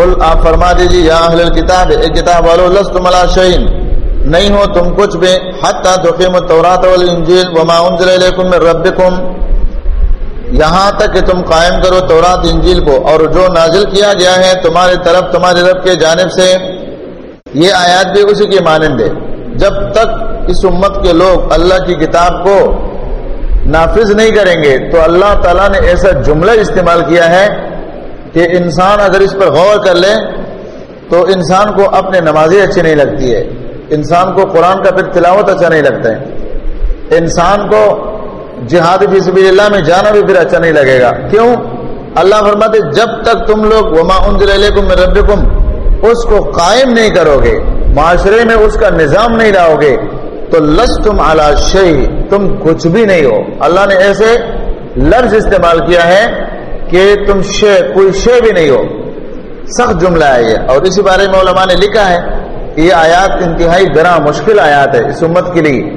قل آپ فرما دیجیے یا اہل الکتاب، اے کتاب والو، لستم علی شیء نہیں ہو تم کچھ بھی، حتی تقیم التوراۃ والانجیل وما انزل الیکم من ربکم۔ یہاں تک کہ تم قائم کرو تورات، انجیل کو، اور جو نازل کیا گیا ہے تمہاری طرف تمہاری رب کے جانب سے۔ یہ آیات بھی اسی کی مانند ہے۔ جب تک اس امت کے لوگ اللہ کی کتاب کو نافذ نہیں کریں گے، تو اللہ تعالیٰ نے ایسا جملہ استعمال کیا ہے۔ کہ انسان اگر اس پر غور کر لے تو انسان کو اپنے نمازی اچھی نہیں لگتی ہے۔ انسان کو قرآن کا پھر تلاوت اچھا نہیں لگتا ہے۔ انسان کو جہاد فی سبیل اللہ میں جانا بھی پھر اچھا نہیں لگے گا۔ کیوں؟ اللہ فرماتے جب تک تم لوگ وما انزل الیکم من ربکم اس کو قائم نہیں کرو گے، معاشرے میں اس کا نظام نہیں لاؤ گے، تو لس تم اعلی تم کچھ بھی نہیں ہو۔ اللہ نے ایسے لفظ استعمال کیا ہے کہ تم شے، کوئی شے بھی نہیں ہو۔ سخت جملہ ہے یہ۔ اور اسی بارے میں علماء نے لکھا ہے کہ یہ آیات انتہائی گراں مشکل آیات ہے اس امت کے لیے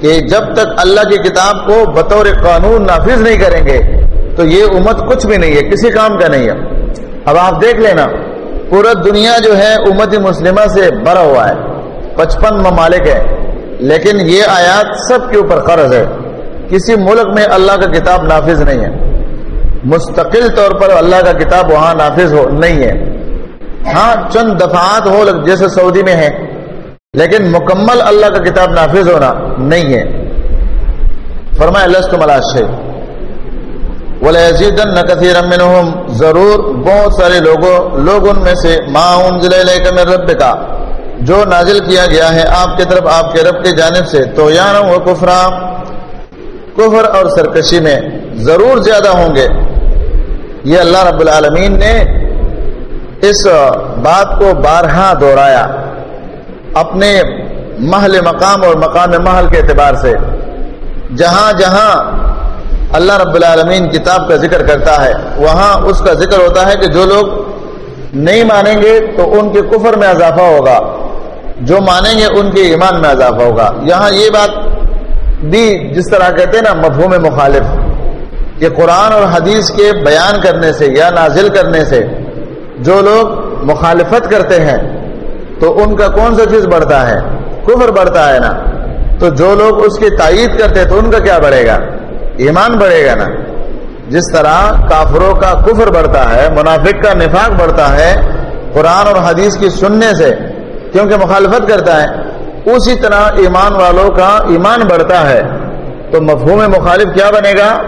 کہ جب تک اللہ کی کتاب کو بطور قانون نافذ نہیں کریں گے تو یہ امت کچھ بھی نہیں ہے، کسی کام کا نہیں ہے۔ اب آپ دیکھ لینا، پورا دنیا جو ہے امت مسلمہ سے بڑا ہوا ہے، پچپن ممالک ہے لیکن یہ آیات سب کے اوپر قرض ہے۔ کسی ملک میں اللہ کا کتاب نافذ نہیں ہے۔ مستقل طور پر اللہ کا کتاب وہاں نافذ ہو نہیں ہے۔ ہاں چند دفعات ہو جیسے سعودی میں ہے لیکن مکمل اللہ کا کتاب نافذ ہونا نہیں ہے۔ فرمایا، لست ملاشے ولیزیدن کثیر منہم ضرور بہت سارے لوگوں لوگ ان میں سے، ما انزل الیک من جو نازل کیا گیا ہے آپ کی طرف، آپ کے رب کی جانب سے۔ تو یانا و کفرا کفر اور سرکشی میں ضرور زیادہ ہوں گے۔ یہ اللہ رب العالمین نے اس بات کو بارہا دہرایا اپنے محل مقام اور مقام محل کے اعتبار سے۔ جہاں جہاں اللہ رب العالمین کتاب کا ذکر کرتا ہے، وہاں اس کا ذکر ہوتا ہے کہ جو لوگ نہیں مانیں گے تو ان کے کفر میں اضافہ ہوگا، جو مانیں گے ان کے ایمان میں اضافہ ہوگا۔ یہاں یہ بات بھی جس طرح کہتے ہیں نا، مفہوم مخالف۔ کہ قرآن اور حدیث کے بیان کرنے سے یا نازل کرنے سے جو لوگ مخالفت کرتے ہیں، تو ان کا کون سا چیز بڑھتا ہے؟ کفر بڑھتا ہے نا۔ تو جو لوگ اس کی تائید کرتے تو ان کا کیا بڑھے گا؟ ایمان بڑھے گا نا۔ جس طرح کافروں کا کفر بڑھتا ہے، منافق کا نفاق بڑھتا ہے، قرآن اور حدیث کی سننے سے، کیونکہ مخالفت کرتا ہے، اسی طرح ایمان والوں کا ایمان بڑھتا ہے۔ تو مفہوم مخالف کیا بنے گا؟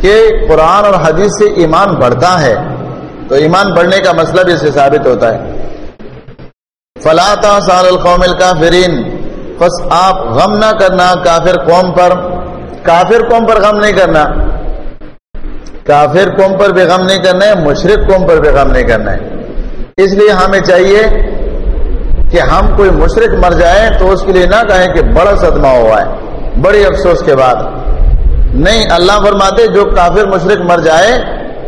کہ قرآن اور حدیث سے ایمان بڑھتا ہے تو ایمان بڑھنے کا مسئلہ بھی اس سے ثابت ہوتا ہے۔ فلاں سال القوم الکافرین بس آپ غم نہ کرنا کافر قوم پر۔ کافر قوم پر غم نہیں کرنا۔ کافر قوم پر بھی غم نہیں کرنا ہے مشرق قوم پر بھی غم نہیں کرنا ہے۔ اس لیے ہمیں چاہیے کہ ہم کوئی مشرق مر جائے تو اس کے لیے نہ کہیں کہ بڑا صدمہ ہوا ہے، بڑی افسوس کے بعد۔ نہیں اللہ فرماتے جو کافر مشرق مر جائے،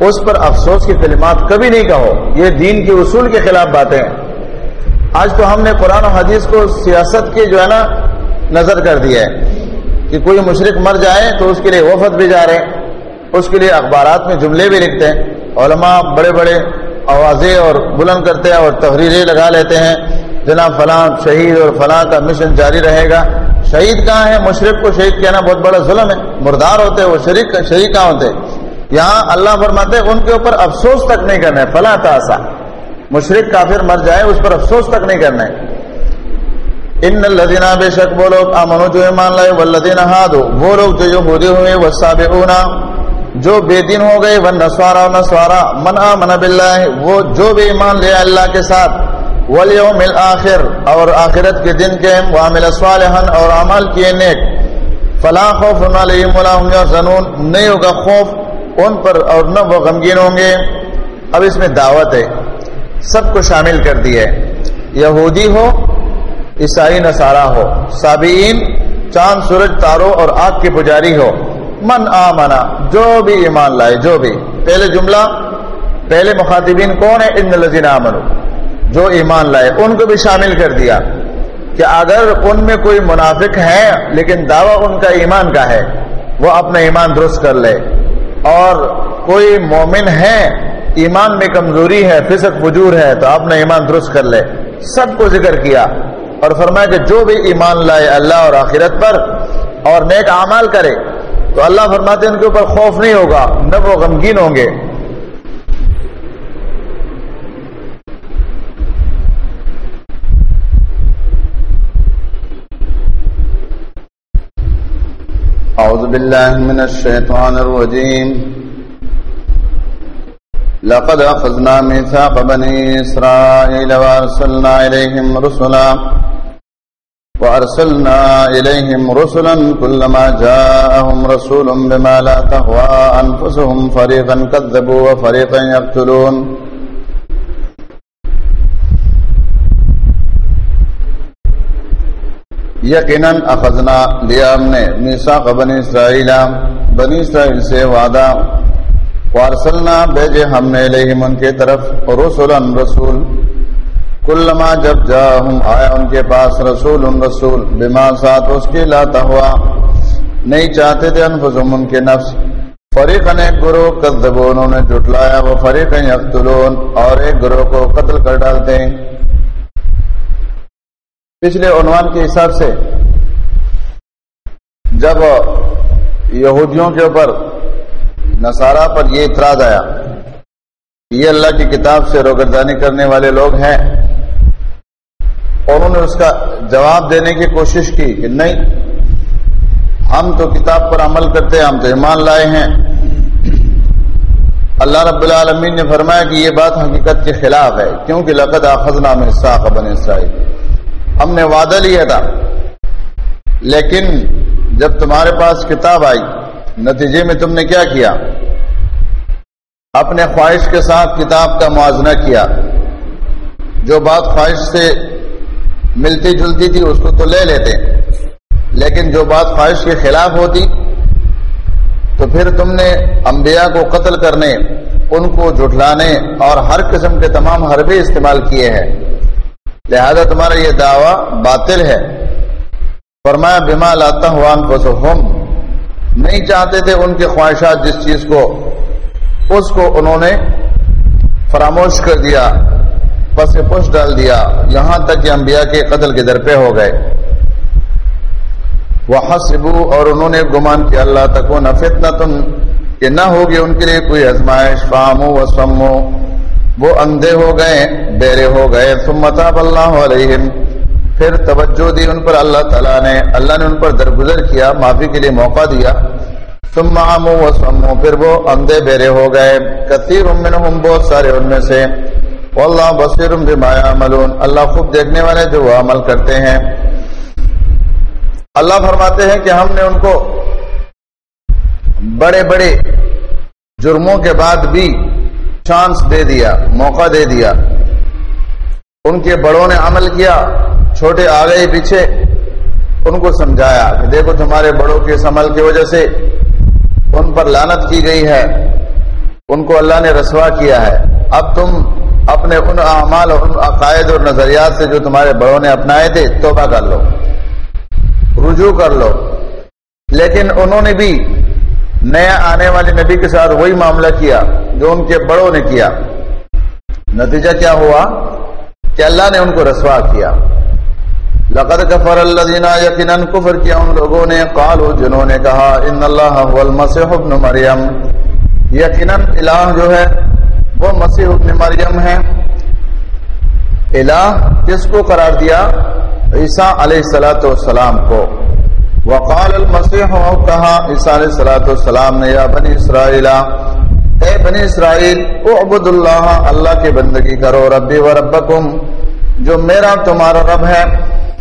اس پر افسوس کی کلمات کبھی نہیں کہو۔ یہ دین کے اصول کے خلاف باتیں۔ ہیں آج تو ہم نے قرآن و حدیث کو سیاست کے جو ہے نا، نظر کر دیا ہے کہ کوئی مشرق مر جائے تو اس کے لیے وفد بھی جا رہے ہیں، اس کے لیے اخبارات میں جملے بھی لکھتے ہیں۔ علماء بڑے بڑے آوازیں اور بلند کرتے ہیں اور تحریریں لگا لیتے ہیں۔ جناب فلاں شہید اور فلاں کا مشن جاری رہے گا۔ شہید کہاں ہے؟ مشرق کو شہید کہنا بہت بڑا ظلم ہے۔ مردار ہوتے، وہ شریک شہید کہاں ہوتے۔ یہاں اللہ فرماتے ان کے اوپر افسوس تک نہیں کرنا ہے۔ فلاں تاسا۔ مشرق کافر مر جائے، اس پر افسوس تک نہیں کرنا ہے۔ ان الذین بے شک وہ لوگ امنو جو ایمان لائے، والذین ہادو وہ لوگ جو یہودی ہوئے والسابعون جو بے دین ہو گئے والنصارى ونصارى من آمن باللہ، وہ جو بھی ایمان لے اللہ کے ساتھ والیوم الاخر، اور آخرت کے دن کے وعمل صالحا اور عمل کیے نیک۔ فلا خوف علیہم ولا هم يحزنون نہیں ہوگا خوف ان پر اور نہ وہ غمگین ہوں گے۔ اب اس میں دعوت ہے۔ سب کو شامل کر دی ہے۔ یہودی ہو، عیسائی، نصارہ ہو۔ سابعین چاند، سورج، تاروں اور آگ کے پجاری ہو۔ من آمنا، جو بھی ایمان لائے، جو بھی۔ پہلے جملہ، پہلے مخاطبین کون ہے ان لذین آمنو جو ایمان لائے، ان کو بھی شامل کر دیا کہ اگر ان میں کوئی منافق ہے، لیکن دعویٰ ان کا ایمان کا ہے، وہ اپنا ایمان درست کر لے۔ اور کوئی مومن ہے، ایمان میں کمزوری ہے، فسق فجور ہے، تو اپنا ایمان درست کر لے۔ سب کو ذکر کیا۔ اور فرمایا کہ جو بھی ایمان لائے اللہ اور آخرت پر اور نیک اعمال کرے، تو اللہ فرماتے ان کے اوپر خوف نہیں ہوگا، نہ وہ غمگین ہوں گے۔ أعوذ بالله من الشيطان الرجيم. لقد أخذنا ميثاق بني إسرائيل وأرسلنا إليهم رسلا، وأرسلنا إليهم رسلا كلما جاءهم رسول بما لا تهوى أنفسهم فريقا كذبوا وفريقا يقتلون. یقیناً اخذنا لیا ہم نے میساق بنی اسرائیل بنی اسرائیل سے وعدہ وارسلنا بھیجے ہم نے لہم ان کے طرف رسولا رسول۔ کلما جب جا ہم آیا ان کے پاس رسول ان رسول، بما ساتھ اس کے لاتا ہوا۔ نہیں چاہتے تھے انفسم ان کے نفس۔ فریق نے گروہ کذبو نے جھٹلایا، وہ فریق یقتلون اور ایک گروہ کو قتل کر ڈالتے ہیں۔ پچھلے عنوان کے حساب سے جب یہودیوں کے اوپر نصارہ پر یہ اعتراض آیا یہ اللہ کی کتاب سے روگردانی کرنے والے لوگ ہیں اور انہوں نے اس کا جواب دینے کی کوشش کی کہ نہیں، ہم تو کتاب پر عمل کرتے ہیں، ہم تو ایمان لائے ہیں۔ اللہ رب العالمین نے فرمایا کہ یہ بات حقیقت کے خلاف ہے، کیونکہ لقد آخذنا میں ساخ بن اسرائیل۔ ہم نے وعدہ لیا تھا۔ لیکن جب تمہارے پاس کتاب آئی، نتیجے میں تم نے کیا کیا؟ اپنے خواہش کے ساتھ کتاب کا موازنہ کیا۔ جو بات خواہش سے ملتی جلتی تھی، اس کو تو لے لیتے۔ لیکن جو بات خواہش کے خلاف ہوتی، تو پھر تم نے انبیاء کو قتل کرنے، ان کو جھٹلانے اور ہر قسم کے تمام حربے استعمال کیے ہیں۔ لہذا تمہارا یہ دعویٰ باطل ہے۔ فرمایا، بما لاتا ہوا نہیں چاہتے تھے ان کے خواہشات جس چیز کو، اس کو انہوں نے فراموش کر دیا، پس پش ڈال دیا۔ یہاں تک کہ انبیاء کے قتل کے در پہ ہو گئے۔ وہ حسبو اور انہوں نے گمان کیا اللہ تک وہ نفتنا تم کہ نہ ہوگی ان کے لیے کوئی ازمائش فامو و سمو وہ اندھے ہو گئے، بیرے ہو گئے ثمتاب اللہ علیہم۔ پھر توجہ دی ان پر اللہ تعالیٰ نے، اللہ نے ان پر درگزر کیا، معافی کے لیے موقع دیا۔ ثم عمو و سمو، پھر وہ اندھے بیرے ہو گئے۔ کثیر منہم، بہت سارے ان میں سے۔ واللہ بصیر بما یعملون۔ اللہ خوب دیکھنے والے جو وہ عمل کرتے ہیں۔ اللہ فرماتے ہیں کہ ہم نے ان کو بڑے بڑے جرموں کے بعد بھی چانس دے دیا، موقع دے دیا۔ ان کے بڑوں نے عمل کیا، چھوٹے آ گئے پیچھے۔ ان کو سمجھایا کہ دیکھو تمہارے بڑوں کے اس عمل کی وجہ سے ان پر لانت کی گئی ہے۔ ان کو اللہ نے رسوا کیا ہے۔ اب تم اپنے ان اعمال اور ان عقائد اور نظریات سے جو تمہارے بڑوں نے اپنائے تھے، توبہ کر لو۔ رجوع کر لو۔ لیکن انہوں نے بھی نیا آنے والے نبی کے ساتھ وہی معاملہ کیا۔ جو ان کے بڑوں نے کیا۔ نتیجہ کیا ہوا؟ کہ اللہ نے ان کو رسوا کیا۔ لقد کفر الذین یقیناً کفر کیا ان لوگوں نے قالو جنہوں نے کہا، ان اللہ هو المسیح ابن مریم۔ یقیناً الہ جو ہے، وہ مسیح ابن مریم ہے۔ الہ کس کو قرار دیا؟ عیسیٰ علیہ السلاۃ والسلام کو۔ وقال المسیح کہا، عیسیٰ علیہ السلاۃ والسلام نے، یا بنی اسرائیل اے بنی اسرائیل اعبد اللہ اللہ کی بندگی کرو ربی و ربکم، جو میرا تمہارا رب ہے۔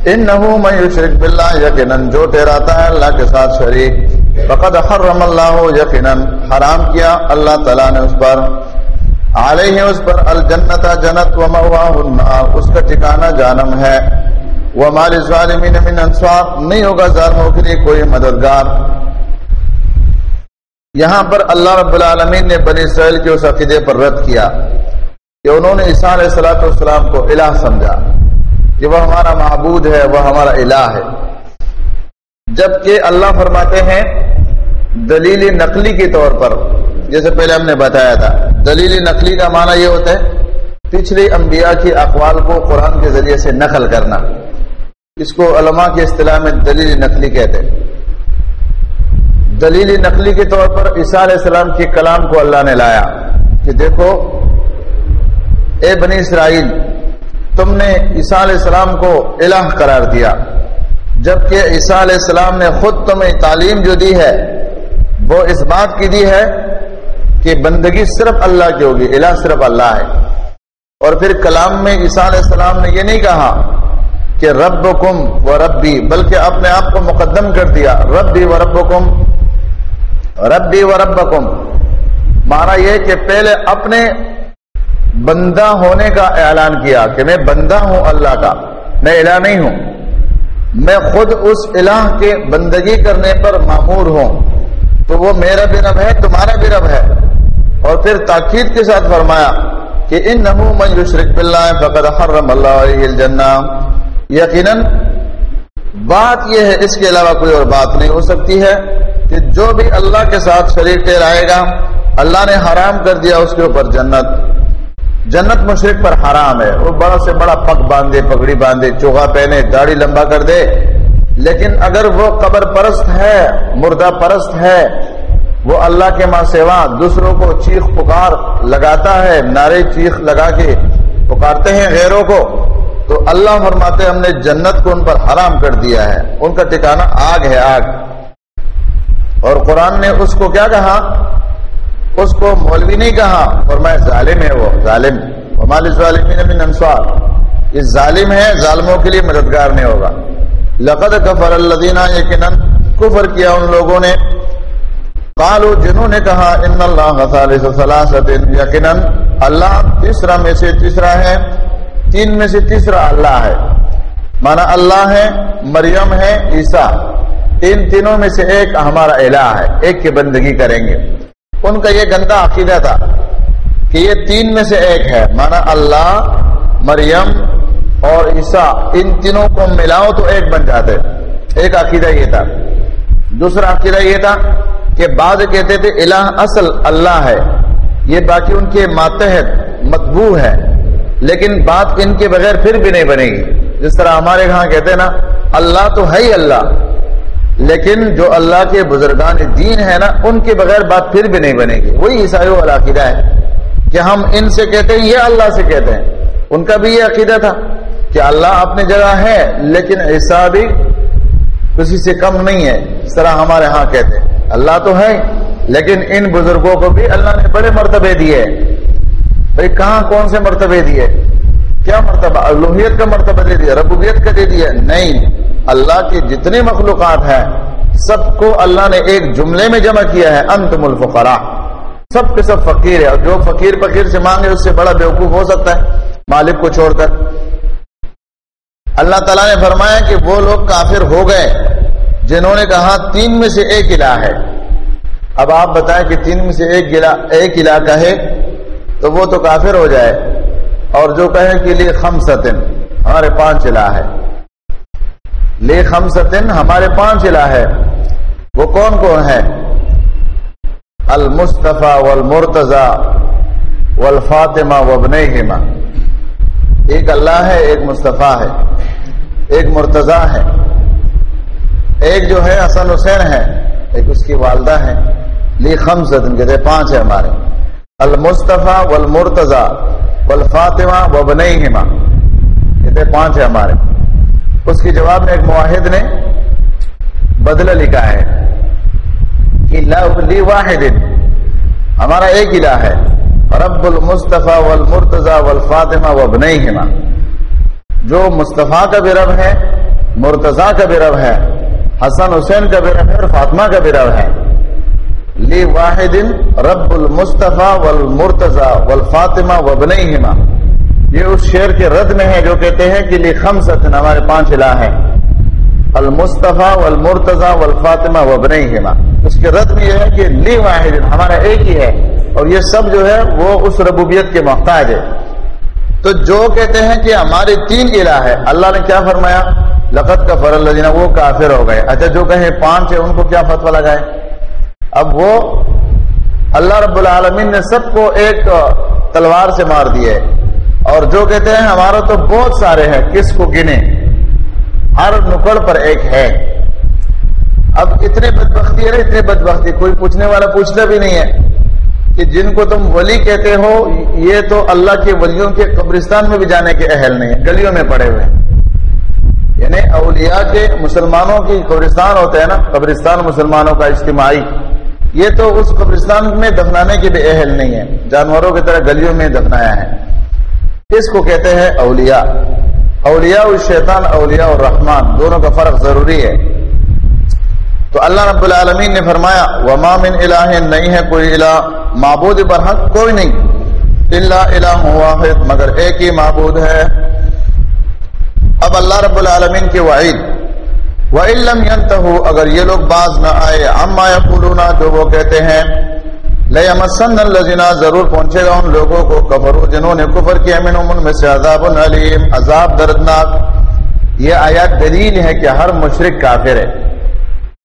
انہو من یشرک باللہ، یقیناً جو ٹھہراتا ہے اللہ کے ساتھ شریک۔ فقد حرم اللہ، یقیناً حرام کیا اللہ تعالیٰ نے اس پر۔ علیہ اس پر الجنت، جنت و النار، اس کا ٹھکانہ جانم ہے۔ وہ ہمارے ظالمین من انصار، نہیں ہوگا ظالموں کے لیے کوئی مددگار۔ یہاں پر اللہ رب العالمین نے بنی اسرائیل کے اس عقیدے پر رد کیا کہ انہوں نے عیسیٰ علیہ السلاۃ والسلام کو الہ سمجھا کہ وہ ہمارا معبود ہے، وہ ہمارا الہ ہے۔ جبکہ اللہ فرماتے ہیں دلیل نقلی کے طور پر، جیسے پہلے ہم نے بتایا تھا، دلیل نقلی کا معنی یہ ہوتا ہے پچھلی انبیاء کی اقوال کو قرآن کے ذریعے سے نقل کرنا۔ اس کو علماء کے اصطلاح میں دلیل نقلی کہتے ہیں۔ دلیل نقلی کے طور پر عیسیٰ علیہ السلام کے کلام کو اللہ نے لایا کہ دیکھو، اے بنی اسرائیل، تم نے عیسیٰ علیہ السلام کو الہ قرار دیا۔ جبکہ عیسیٰ علیہ السلام نے خود تمہیں تعلیم جو دی ہے، وہ اس بات کی دی ہے کہ بندگی صرف اللہ کی ہوگی، الہ صرف اللہ ہے۔ اور پھر کلام میں عیسیٰ علیہ السلام نے یہ نہیں کہا کہ رب کم و ربی، بلکہ اپنے آپ کو مقدم کر دیا۔ ربی و رب کم ربی و رب کم مانا یہ کہ پہلے اپنے بندہ ہونے کا اعلان کیا کہ میں بندہ ہوں اللہ کا، میں الہ نہیں ہوں۔ میں خود اس الہ کے بندگی کرنے پر معمور ہوں۔ تو وہ میرا بھی رب ہے، تمہارا بھی رب ہے۔ اور پھر تاکید کے ساتھ فرمایا کہ ان نمو من یشرک باللہ فقد حرم اللہ علیہ الجنہ۔ یقیناً بات یہ ہے، اس کے علاوہ کوئی اور بات نہیں ہو سکتی ہے۔ کہ جو بھی اللہ کے ساتھ شریک ٹھہرائے گا، اللہ نے حرام کر دیا اس کے اوپر جنت۔ جنت مشرق پر حرام ہے۔ وہ بڑا سے بڑا پگ باندھے، پگڑی باندھے چوہا پہنے، داڑھی لمبا کر دے۔ لیکن اگر وہ قبر پرست ہے، مردہ پرست ہے، وہ اللہ کے ماں سیوا دوسروں کو چیخ پکار لگاتا ہے، نعرے چیخ لگا کے پکارتے ہیں غیروں کو، تو اللہ فرماتے ہم نے جنت کو ان پر حرام کر دیا ہے۔ ان کا ٹھکانا آگ ہے، آگ۔ اور قرآن نے اس کو کیا کہا؟ اس کو مولوی نہیں کہا فرمایا ظالم ہے وہ، ظالم۔ ہمارے ظالمین انسوار یہ ظالم ہے، ظالموں کے لیے مددگار نہیں ہوگا۔ لقد کفر الدینہ یقیناً کفر کیا ان لوگوں نے۔ قالو جنہوں نے کہا، ان اللہ یقیناً اللہ تیسرا میں سے تیسرا ہے، تین میں سے تیسرا اللہ ہے۔ مانا اللہ ہے، مریم ہے، عیسیٰ۔ ان تینوں میں سے ایک ہمارا الہ ہے، ایک کی بندگی کریں گے۔ ان کا یہ گندا عقیدہ تھا کہ یہ تین میں سے ایک ہے۔ مانا اللہ، مریم اور عیسیٰ، ان تینوں کو ملاؤ تو ایک بن جاتے۔ ایک عقیدہ یہ تھا۔ دوسرا عقیدہ یہ تھا کہ بعض کہتے تھے، الہ اصل اللہ ہے۔ یہ باقی ان کے ماتحت، مطبوع ہے۔ لیکن بات ان کے بغیر پھر بھی نہیں بنے گی۔ جس طرح ہمارے یہاں کہتے ہیں نا، اللہ تو ہے ہی اللہ۔ لیکن جو اللہ کے بزرگان دین ہے نا، ان کے بغیر بات پھر بھی نہیں بنے گی۔ وہی عیسائی والا عقیدہ ہے کہ ہم ان سے کہتے ہیں، یہ اللہ سے کہتے ہیں۔ ان کا بھی یہ عقیدہ تھا کہ اللہ اپنی جگہ ہے، لیکن عیسا بھی کسی سے کم نہیں ہے، اس طرح ہمارے ہاں کہتے ہیں۔ اللہ تو ہے، لیکن ان بزرگوں کو بھی اللہ نے بڑے مرتبے دیے بھائی، کہاں کون سے مرتبے دیے؟ کیا مرتبہ؟ الوحیت کا مرتبہ دے دیا، ربوبیت کا دے دیا۔ نہیں۔ اللہ کے جتنے مخلوقات ہیں، سب کو اللہ نے ایک جملے میں جمع کیا ہے، انتم الفقراء۔ سب کے سب فقیر ہے اور جو فقیر فقیر سے مانگے، اس سے بڑا بیوقوف ہو سکتا ہے، مالک کو چھوڑ کر۔ اللہ تعالیٰ نے فرمایا کہ وہ لوگ کافر ہو گئے، جنہوں نے کہا تین میں سے ایک الہ ہے۔ اب آپ بتائیں کہ تین میں سے ایک ایک علاقہ ہے تو وہ تو کافر ہو جائے۔ اور جو کہے کہ لیے خم ستن ہمارے پانچ الہ ہے لے خمسطن ہمارے پانچ الہ ہے۔ وہ کون کون ہے؟ المصطفیٰ والمرتضی والفاطمہ وابنیہما۔ ایک اللہ ہے، ایک مصطفیٰ ہے، ایک مرتضی ہے۔ ایک جو ہے، حسن حسین ہے، ایک اس کی والدہ ہے لی خمسطن کہتے پانچ ہے ہمارے۔ المصطفیٰ والمرتضی والفاطمہ وابنیہما۔ کہتے پانچ ہے ہمارے۔ اس کے جواب میں ایک معاہد نے بدلہ لکھا ہے کہ واحد ہمارا ایک الہ ہے، رب المصطفیٰ والمرتضی والفاطمہ وابنیہما۔ جو مصطفیٰ کا بھی رب ہے، مرتضی کا بھی رب ہے، حسن حسین کا بھی رب ہے اور فاطمہ کا بھی رب ہے۔ لی واحد رب المصطفیٰ والمرتضی والفاطمہ وابنیہما۔ یہ اس شعر کے رد میں ہے جو کہتے ہیں کہ لکھم ستن ہمارے پانچ الہ ہیں۔ المصطفیٰ والمرتضی والفاطمہ وبنیہما اس کے رد میں یہ ہے کہ لی واحد، ہمارا ایک ہی ہے۔ اور یہ سب جو ہے، وہ اس ربوبیت کے محتاج ہے تو جو کہتے ہیں کہ ہمارے تین الہ ہے اللہ نے کیا فرمایا؟ لقت کا فر اللہ وہ کافر ہو گئے۔ اچھا جو کہیں پانچ ہے ان کو کیا فتوا لگائے اب وہ اللہ رب العالمین نے سب کو ایک تلوار سے مار دیے اور جو کہتے ہیں ہمارا تو بہت سارے ہیں، کس کو گنے؟ ہر نکڑ پر ایک ہے۔ اب اتنے بدبختی ہے نا، اتنے بدبختی، کوئی پوچھنے والا پوچھتا بھی نہیں ہے کہ جن کو تم ولی کہتے ہو، یہ تو اللہ کے ولیوں کے قبرستان میں بھی جانے کے اہل نہیں ہے گلیوں میں پڑے ہوئے یعنی اولیاء کے مسلمانوں کی قبرستان ہوتے ہیں نا، قبرستان مسلمانوں کا اجتماعی۔ یہ تو اس قبرستان میں دفنانے کے بھی اہل نہیں ہے جانوروں کی طرح گلیوں میں دفنایا ہے۔ اس کو کہتے ہیں اولیاء. اولیاء الشیطان، اولیاء الرحمن. دونوں کا فرق ضروری ہے. تو اللہ رب العالمین نے فرمایا، وما من الہ نہیں ہے کوئی الہ. معبود برحق کوئی نہیں. اللہ الہ واحد، مگر ایک ہی معبود ہے. اب اللہ رب العالمین کے وعید. وَإِلَّمْ يَنْتَهُ، اگر یہ لوگ باز نہ آئے، عَمَّا يَقُولُونَ، جو وہ کہتے ہیں لَيَمَسَّنَّ الَّذِينَ ضرور پہنچے گا ان لوگوں کو کفرو جنہوں نے کفر کیا، منہم ان میں سے عذاب علیم، عذاب دردناک۔ یہ آیات دلیل ہے کہ ہر مشرک کافر ہے۔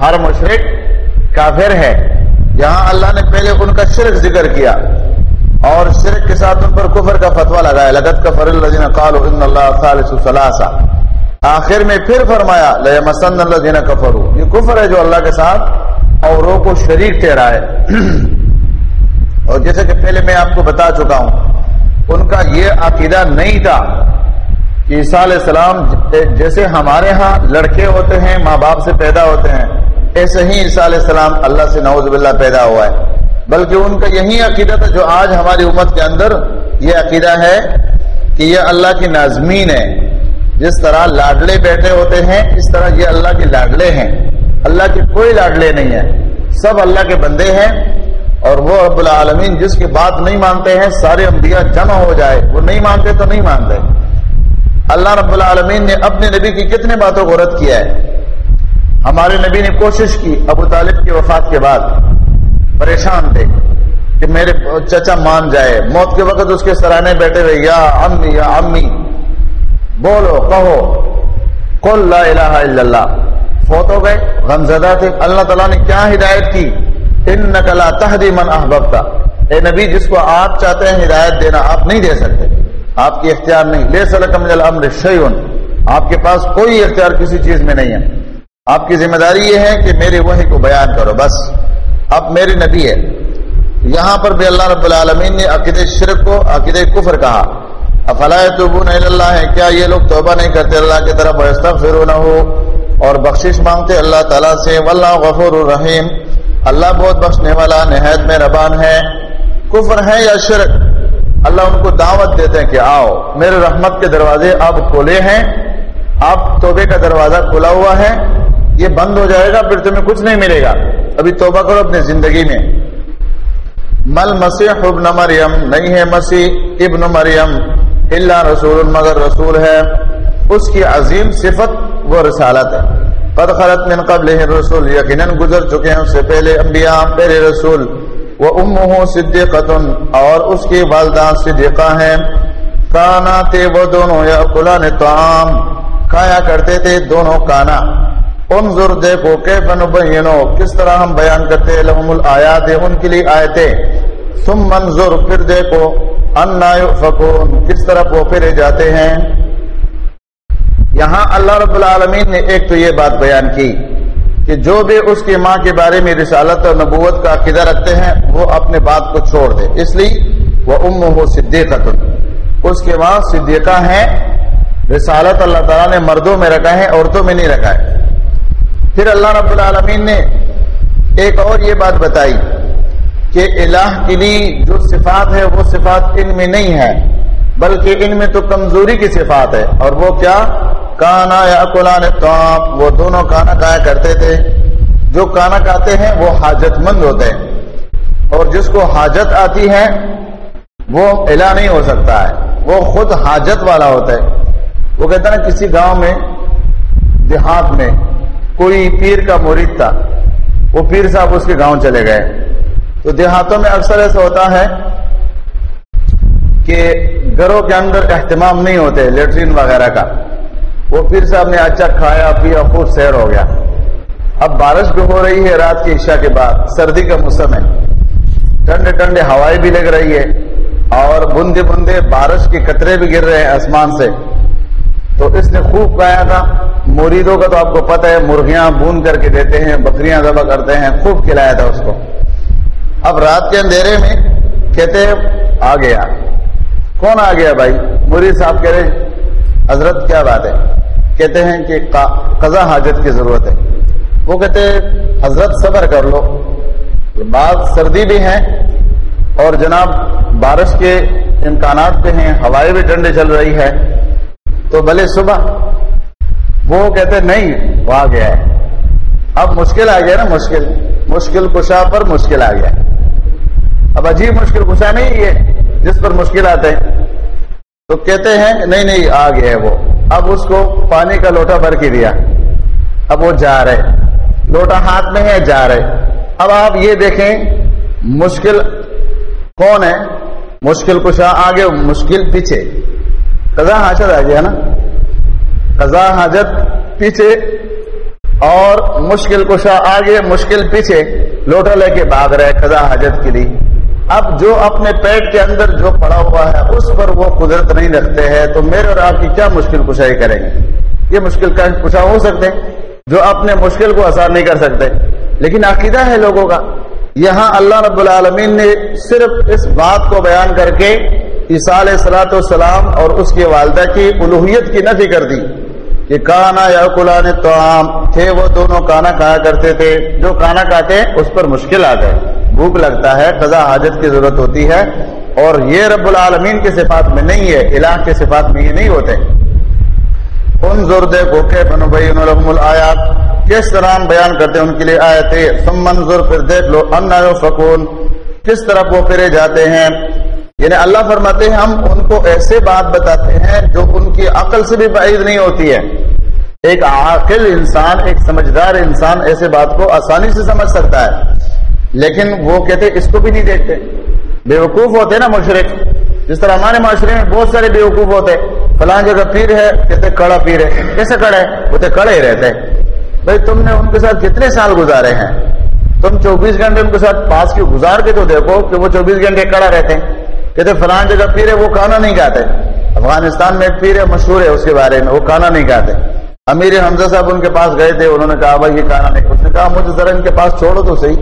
ہر مشرک کافر ہے۔ یہاں اللہ نے پہلے ان کا شرک ذکر کیا اور شرک کے ساتھ ان پر کفر کا فتوہ لگایا۔ لگت کفر الذین قالوا ان اللہ ثالث ثلاثہ۔ آخر میں پھر فرمایا لے لَيَمَسَنَّ الَّذِينَ كَفَرُوا یہ کفر ہے جو اللہ کے ساتھ اوروں کو شریک ٹھہرائے۔ اور جیسے کہ پہلے میں آپ کو بتا چکا ہوں، ان کا یہ عقیدہ نہیں تھا کہ عیسیٰ علیہ السلام جیسے ہمارے ہاں لڑکے ہوتے ہیں، ماں باپ سے پیدا ہوتے ہیں، ایسے ہی عیسیٰ علیہ السلام اللہ سے نعوذ باللہ پیدا ہوا ہے۔ بلکہ ان کا یہی عقیدہ تھا جو آج ہماری امت کے اندر یہ عقیدہ ہے کہ یہ اللہ کی نازمین ہے۔ جس طرح لاڈلے بیٹھے ہوتے ہیں، اس طرح یہ اللہ کے لاڈلے ہیں۔ اللہ کے کوئی لاڈلے نہیں ہے۔ سب اللہ کے بندے ہیں۔ اور وہ رب العالمین جس کی بات نہیں مانتے ہیں، سارے انبیاء جمع ہو جائے۔ وہ نہیں مانتے تو نہیں مانتے۔ اللہ رب العالمین نے اپنے نبی کی کتنے باتوں کو رد کیا ہے؟ ہمارے نبی نے کوشش کی ابو طالب کی وفات کے بعد۔ پریشان تھے کہ میرے چچا مان جائے۔ موت کے وقت اس کے سرانے بیٹھے ہوئے، یا امی یا امی، بولو، کہو۔ قل لا الہ الا اللہ۔ فوت ہو گئے، غمزدہ تھے۔ اللہ تعالیٰ نے کیا ہدایت کی؟ انک لا تہدی من احببتا۔ اے نبی، جس کو آپ چاہتے ہیں ہدایت دینا، آپ نہیں دے سکتے۔ آپ کی اختیار نہیں۔ لے سلکم الامر آپ کے پاس کوئی اختیار کسی چیز میں نہیں ہے۔ آپ کی ذمہ داری یہ ہے کہ میرے وحی کو بیان کرو، بس۔ اب میری نبی ہے یہاں پر بھی اللہ رب العالمین نے عقید شرک کو عقید کفر کہا۔ افلا توبون اللہ ہے کیا یہ لوگ توبہ نہیں کرتے اللہ کی طرف؟ استغفرون ہو اور بخشش مانگتے اللہ تعالیٰ سے۔ واللہ غفور الرحیم۔ اللہ بہت بخشنے والا، نہایت میں ربان ہے۔ کفر ہے یا شرک؟ اللہ ان کو دعوت دیتے ہیں کہ آؤ، میرے رحمت کے دروازے اب کھولے ہیں۔ اب توبے کا دروازہ کھلا ہوا ہے۔ یہ بند ہو جائے گا، پھر تمہیں کچھ نہیں ملے گا۔ ابھی توبہ کرو اپنی زندگی میں۔ مل مسیح ابن مریم، نہیں ہے مسیح ابن مریم۔ اللہ رسول، مگر رسول ہے۔ اس کی عظیم صفت وہ رسالت ہے۔ قد خلط من قبل رسول یقیناً گزر چکے ہیں اس سے پہلے انبیاء، پہلے رسول۔ وہ ام صدیقت اور اس کی والدہ صدیقہ ہیں۔ کانا تھے وہ دونوں یا قلان تعام کھایا کرتے تھے دونوں کانا۔ انظر دیکھو کیف نبینو، کس طرح ہم بیان کرتے لهم الآیات، ان کے لیے آیتیں۔ ثم منظر پھر دیکھو، انا یؤفکون، کس طرح وہ پھرے جاتے ہیں۔ یہاں اللہ رب العالمین نے ایک تو یہ بات بیان کی کہ جو بھی اس کی ماں کے بارے میں رسالت اور نبوت کا عقیدہ رکھتے ہیں، وہ اپنے بات کو چھوڑ دے۔ اس لیے وہ ام ہو اس کے ماں صدیقہ ہیں۔ رسالت اللہ تعالیٰ نے مردوں میں رکھا ہے، عورتوں میں نہیں رکھا ہے۔ پھر اللہ رب العالمین نے ایک اور یہ بات بتائی کہ الہ کے لیے جو صفات ہے وہ صفات ان میں نہیں ہے بلکہ ان میں تو کمزوری کی صفات ہے۔ اور وہ کیا؟ کانا یا قلان وہ دونوں کانا کھایا کرتے تھے۔ جو کانا کھاتے ہیں، وہ حاجت مند ہوتے ہیں۔ اور جس کو حاجت آتی ہے، وہ الہ نہیں ہو سکتا ہے۔ وہ خود حاجت والا ہوتا ہے۔ وہ کہتا نا، کسی گاؤں میں، دیہات میں کوئی پیر کا مرید تھا۔ وہ پیر صاحب اس کے گاؤں چلے گئے۔ تو دیہاتوں میں اکثر ایسا ہوتا ہے کہ گھروں کے اندر اہتمام نہیں ہوتے، لیٹرین وغیرہ کا۔ وہ پیر صاحب نے اچھا کھایا پیا خوب سیر ہو گیا۔ اب بارش بھی ہو رہی ہے رات کی عشاء کے بعد، سردی کا موسم ہے۔ ٹھنڈے ٹھنڈے ہوائیں بھی لگ رہی ہے اور بندے بندے بارش کے قطرے بھی گر رہے ہیں آسمان سے۔ تو اس نے خوب کھایا تھا۔ مریدوں کا تو آپ کو پتہ ہے، مرغیاں بون کر کے دیتے ہیں، بکریاں ذبح کرتے ہیں۔ خوب کھلایا تھا اس کو۔ اب رات کے اندھیرے میں کہتے آ گیا۔ کون آ گیا بھائی؟ مرید صاحب کہہ رہے حضرت کیا بات ہے؟ کہتے ہیں کہ قضا حاجت کی ضرورت ہے۔ وہ کہتے حضرت صبر کر لو۔ بعض سردی بھی ہیں اور جناب بارش کے امکانات پہ ہیں، ہوائیں بھی ٹھنڈی چل رہی ہے۔ تو بھلے صبح وہ کہتے نہیں، وہ آ گیا۔ ہے اب مشکل آ گیا نا، مشکل۔ مشکل کشا پر مشکل آ گیا۔ اب عجیب مشکل کشا نہیں ہے جس پر مشکل آتے ہیں۔ تو کہتے ہیں، نہیں نہیں، آ گیا ہے وہ۔ اب اس کو پانی کا لوٹا بھر کے دیا۔ اب وہ جا رہے۔ لوٹا ہاتھ میں ہے، جا رہے۔ اب آپ یہ دیکھیں، مشکل کون ہے؟ مشکل کشا آگے، مشکل پیچھے۔ قضا حاجت آ گیا نا؟ قضا حاجت پیچھے اور مشکل کشا آگے، مشکل پیچھے۔ لوٹا لے کے بھاگ رہے قضا حاجت کے لیے۔ اب جو اپنے پیٹ کے اندر جو پڑا ہوا ہے، اس پر وہ قدرت نہیں رکھتے ہیں، تو میرے اور آپ کی کیا مشکل کشائی کریں گے؟ یہ مشکل کشا ہو سکتے جو اپنے مشکل کو آسان نہیں کر سکتے۔ لیکن عقیدہ ہے لوگوں کا، یہاں اللہ رب العالمین نے صرف اس بات کو بیان کر کے عیسال سلاۃ والسلام اور اس کی والدہ کی الوحیت کی نفی کر دی۔ کہ کانا یا قلان تو تھے وہ دونوں کانا کھایا کرتے تھے۔ جو کانا کھاتے، اس پر مشکل آ گئے۔ بھوک لگتا ہے قضا حاجت کی ضرورت ہوتی ہے۔ اور یہ رب العالمین کے صفات میں نہیں ہے، الہ کے صفات میں یہ نہیں ہوتے۔ ان زردے کو کہ بنو بین الآیات۔ کس طرح بیان کرتے ان کے لیے آئے تھے سم منظر پھر دیکھ لو ان فکون کس طرح وہ پھرے جاتے ہیں۔ یعنی اللہ فرماتے ہیں، ہم ان کو ایسے بات بتاتے ہیں جو ان کی عقل سے بھی بعید نہیں ہوتی ہے ایک عاقل انسان، ایک سمجھدار انسان ایسے بات کو آسانی سے سمجھ سکتا ہے، لیکن وہ کہتے اس کو بھی نہیں دیکھتے۔ بے وقوف ہوتے نا مشرق، جس طرح ہمارے معاشرے میں بہت سارے بے وقوف ہوتے فلاں جگہ پیر ہے، کہتے کڑا پیر ہے۔ کیسے کڑے وہ تو کڑے ہی رہتے بھائی، تم نے ان کے ساتھ کتنے سال گزارے ہیں؟ تم چوبیس گھنٹے ان کے ساتھ پاس کے گزار کے تو دیکھو کہ وہ چوبیس گھنٹے کڑا رہتے ہیں۔ کہتے فلاں جگہ پیر ہے، وہ کھانا نہیں کھاتے افغانستان میں ایک پیر ہے، مشہور ہے، اس کے بارے میں وہ کھانا نہیں کھاتے امیر حمزہ صاحب ان کے پاس گئے تھے، انہوں نے کہا، بھائی، یہ کھانا نہیں۔ اس نے کہا مجھے ذرا ان کے پاس چھوڑو تو صحیح۔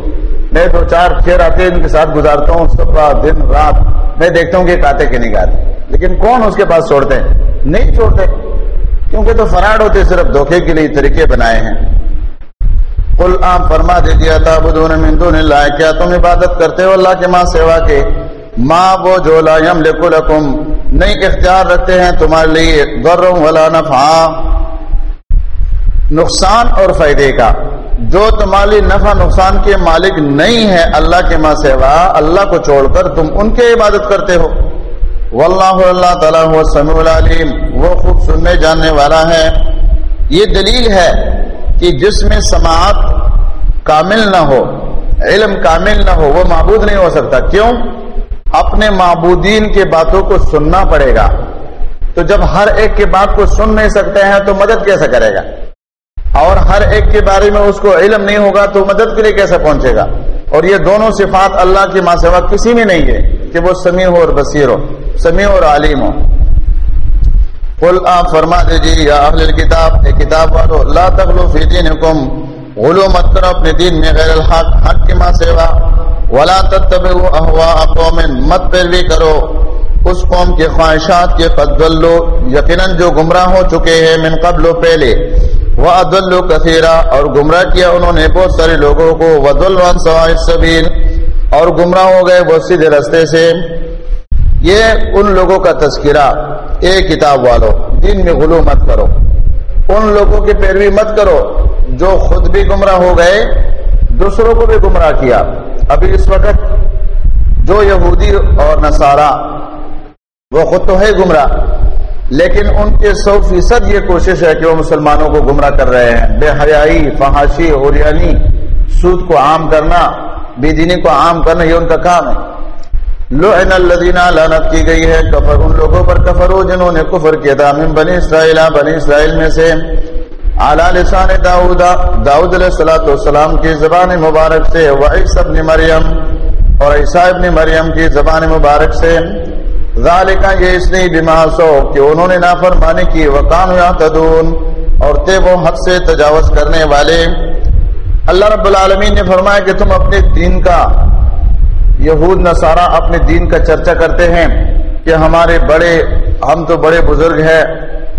میں دو چار چھ راتیں ان کے ساتھ گزارتا ہوں صبح دن، رات۔ میں دیکھتا ہوں کہ کاتے کہ نہیں کاتے۔ لیکن کون اس کے پاس چھوڑتے ہیں؟ نہیں چھوڑتے۔ کیونکہ تو فراڈ ہوتے، صرف دھوکے کے لیے طریقے بنائے ہیں۔ کل آپ فرما دے دیا تھا بدون مندو کیا تم عبادت کرتے ہو اللہ کے ماں سیوا کے؟ ماں وہ جو لا لکم نہیں اختیار رکھتے ہیں تمہارے لیے غرم ولا نفع۔ نقصان اور فائدے کا۔ جو تمہاری نفع نقصان کے مالک نہیں ہے اللہ کے ماں سیوا، اللہ کو چھوڑ کر تم ان کے عبادت کرتے ہو۔ واللہ اللہ تعالیٰ ہو، سمیع العلیم۔ وہ خوب سننے جاننے والا ہے۔ یہ دلیل ہے کہ جس میں سماعت کامل نہ ہو، علم کامل نہ ہو، وہ معبود نہیں ہو سکتا۔ کیوں؟ اپنے معبودین کے باتوں کو سننا پڑے گا۔ تو جب ہر ایک کے بات کو سن نہیں سکتے ہیں تو مدد کیسے کرے گا؟ اور ہر ایک کے بارے میں اس کو علم نہیں ہوگا تو مدد کے لیے کیسے پہنچے گا؟ اور یہ دونوں صفات اللہ کی ماں سوا کسی میں نہیں ہے کہ وہ سمیع ہو اور بصیر ہو، سمیع اور عالم ہو۔ قل آپ فرما دیجیے یا اہل کتاب اے کتاب والو، لا تغلو فی دینکم غلو مت کرو اپنے دین میں غیر الحق، حق کی ماں سوا۔ ولا تتبعوا اهواء قوم، مت پیروی کرو۔ اس قوم کے خواہشات کے قد دلو یقیناً جو گمراہ ہو چکے ہیں من قبل پہلے۔ وہ عدل کثیرہ اور گمراہ کیا انہوں نے بہت سارے لوگوں کو۔ ودل سبیل اور گمراہ ہو گئے بہت سیدھے رستے سے۔ یہ ان لوگوں کا تذکرہ ایک کتاب والو، دین میں غلو مت کرو۔ ان لوگوں کی پیروی مت کرو جو خود بھی گمراہ ہو گئے، دوسروں کو بھی گمراہ کیا۔ ابھی اس وقت جو یہودی اور نصارہ، وہ خود تو ہے گمراہ، لیکن ان کے سو فیصد یہ کوشش ہے کہ وہ مسلمانوں کو گمراہ کر رہے ہیں۔ بے حیائی، فحاشی، اوریانی، سود کو عام کرنا بے دینی کو عام کرنا، یہ ان کا کام ہے۔ لعن الذین لعنت کی گئی ہے کفر، ان لوگوں پر کفر ہو جنہوں نے کفر کیا تھا۔ من بنی اسرائیل بنی اسرائیل میں سے اعلی لسان داؤد داؤد علیہ الصلوۃ والسلام کی زبان مبارک سے وعیسی ابن مریم اور عیسیٰ ابن مریم کی زبان مبارک سے۔ ذالکہ یہ اس لیے بما سو کہ انہوں نے نافرمانی کی وکان یا تدون اور تے وہ حد سے تجاوز کرنے والے۔ اللہ رب العالمین نے فرمایا کہ تم اپنے دین کا، یہود، نصارہ اپنے دین کا چرچا کرتے ہیں کہ ہمارے بڑے، ہم تو بڑے بزرگ ہیں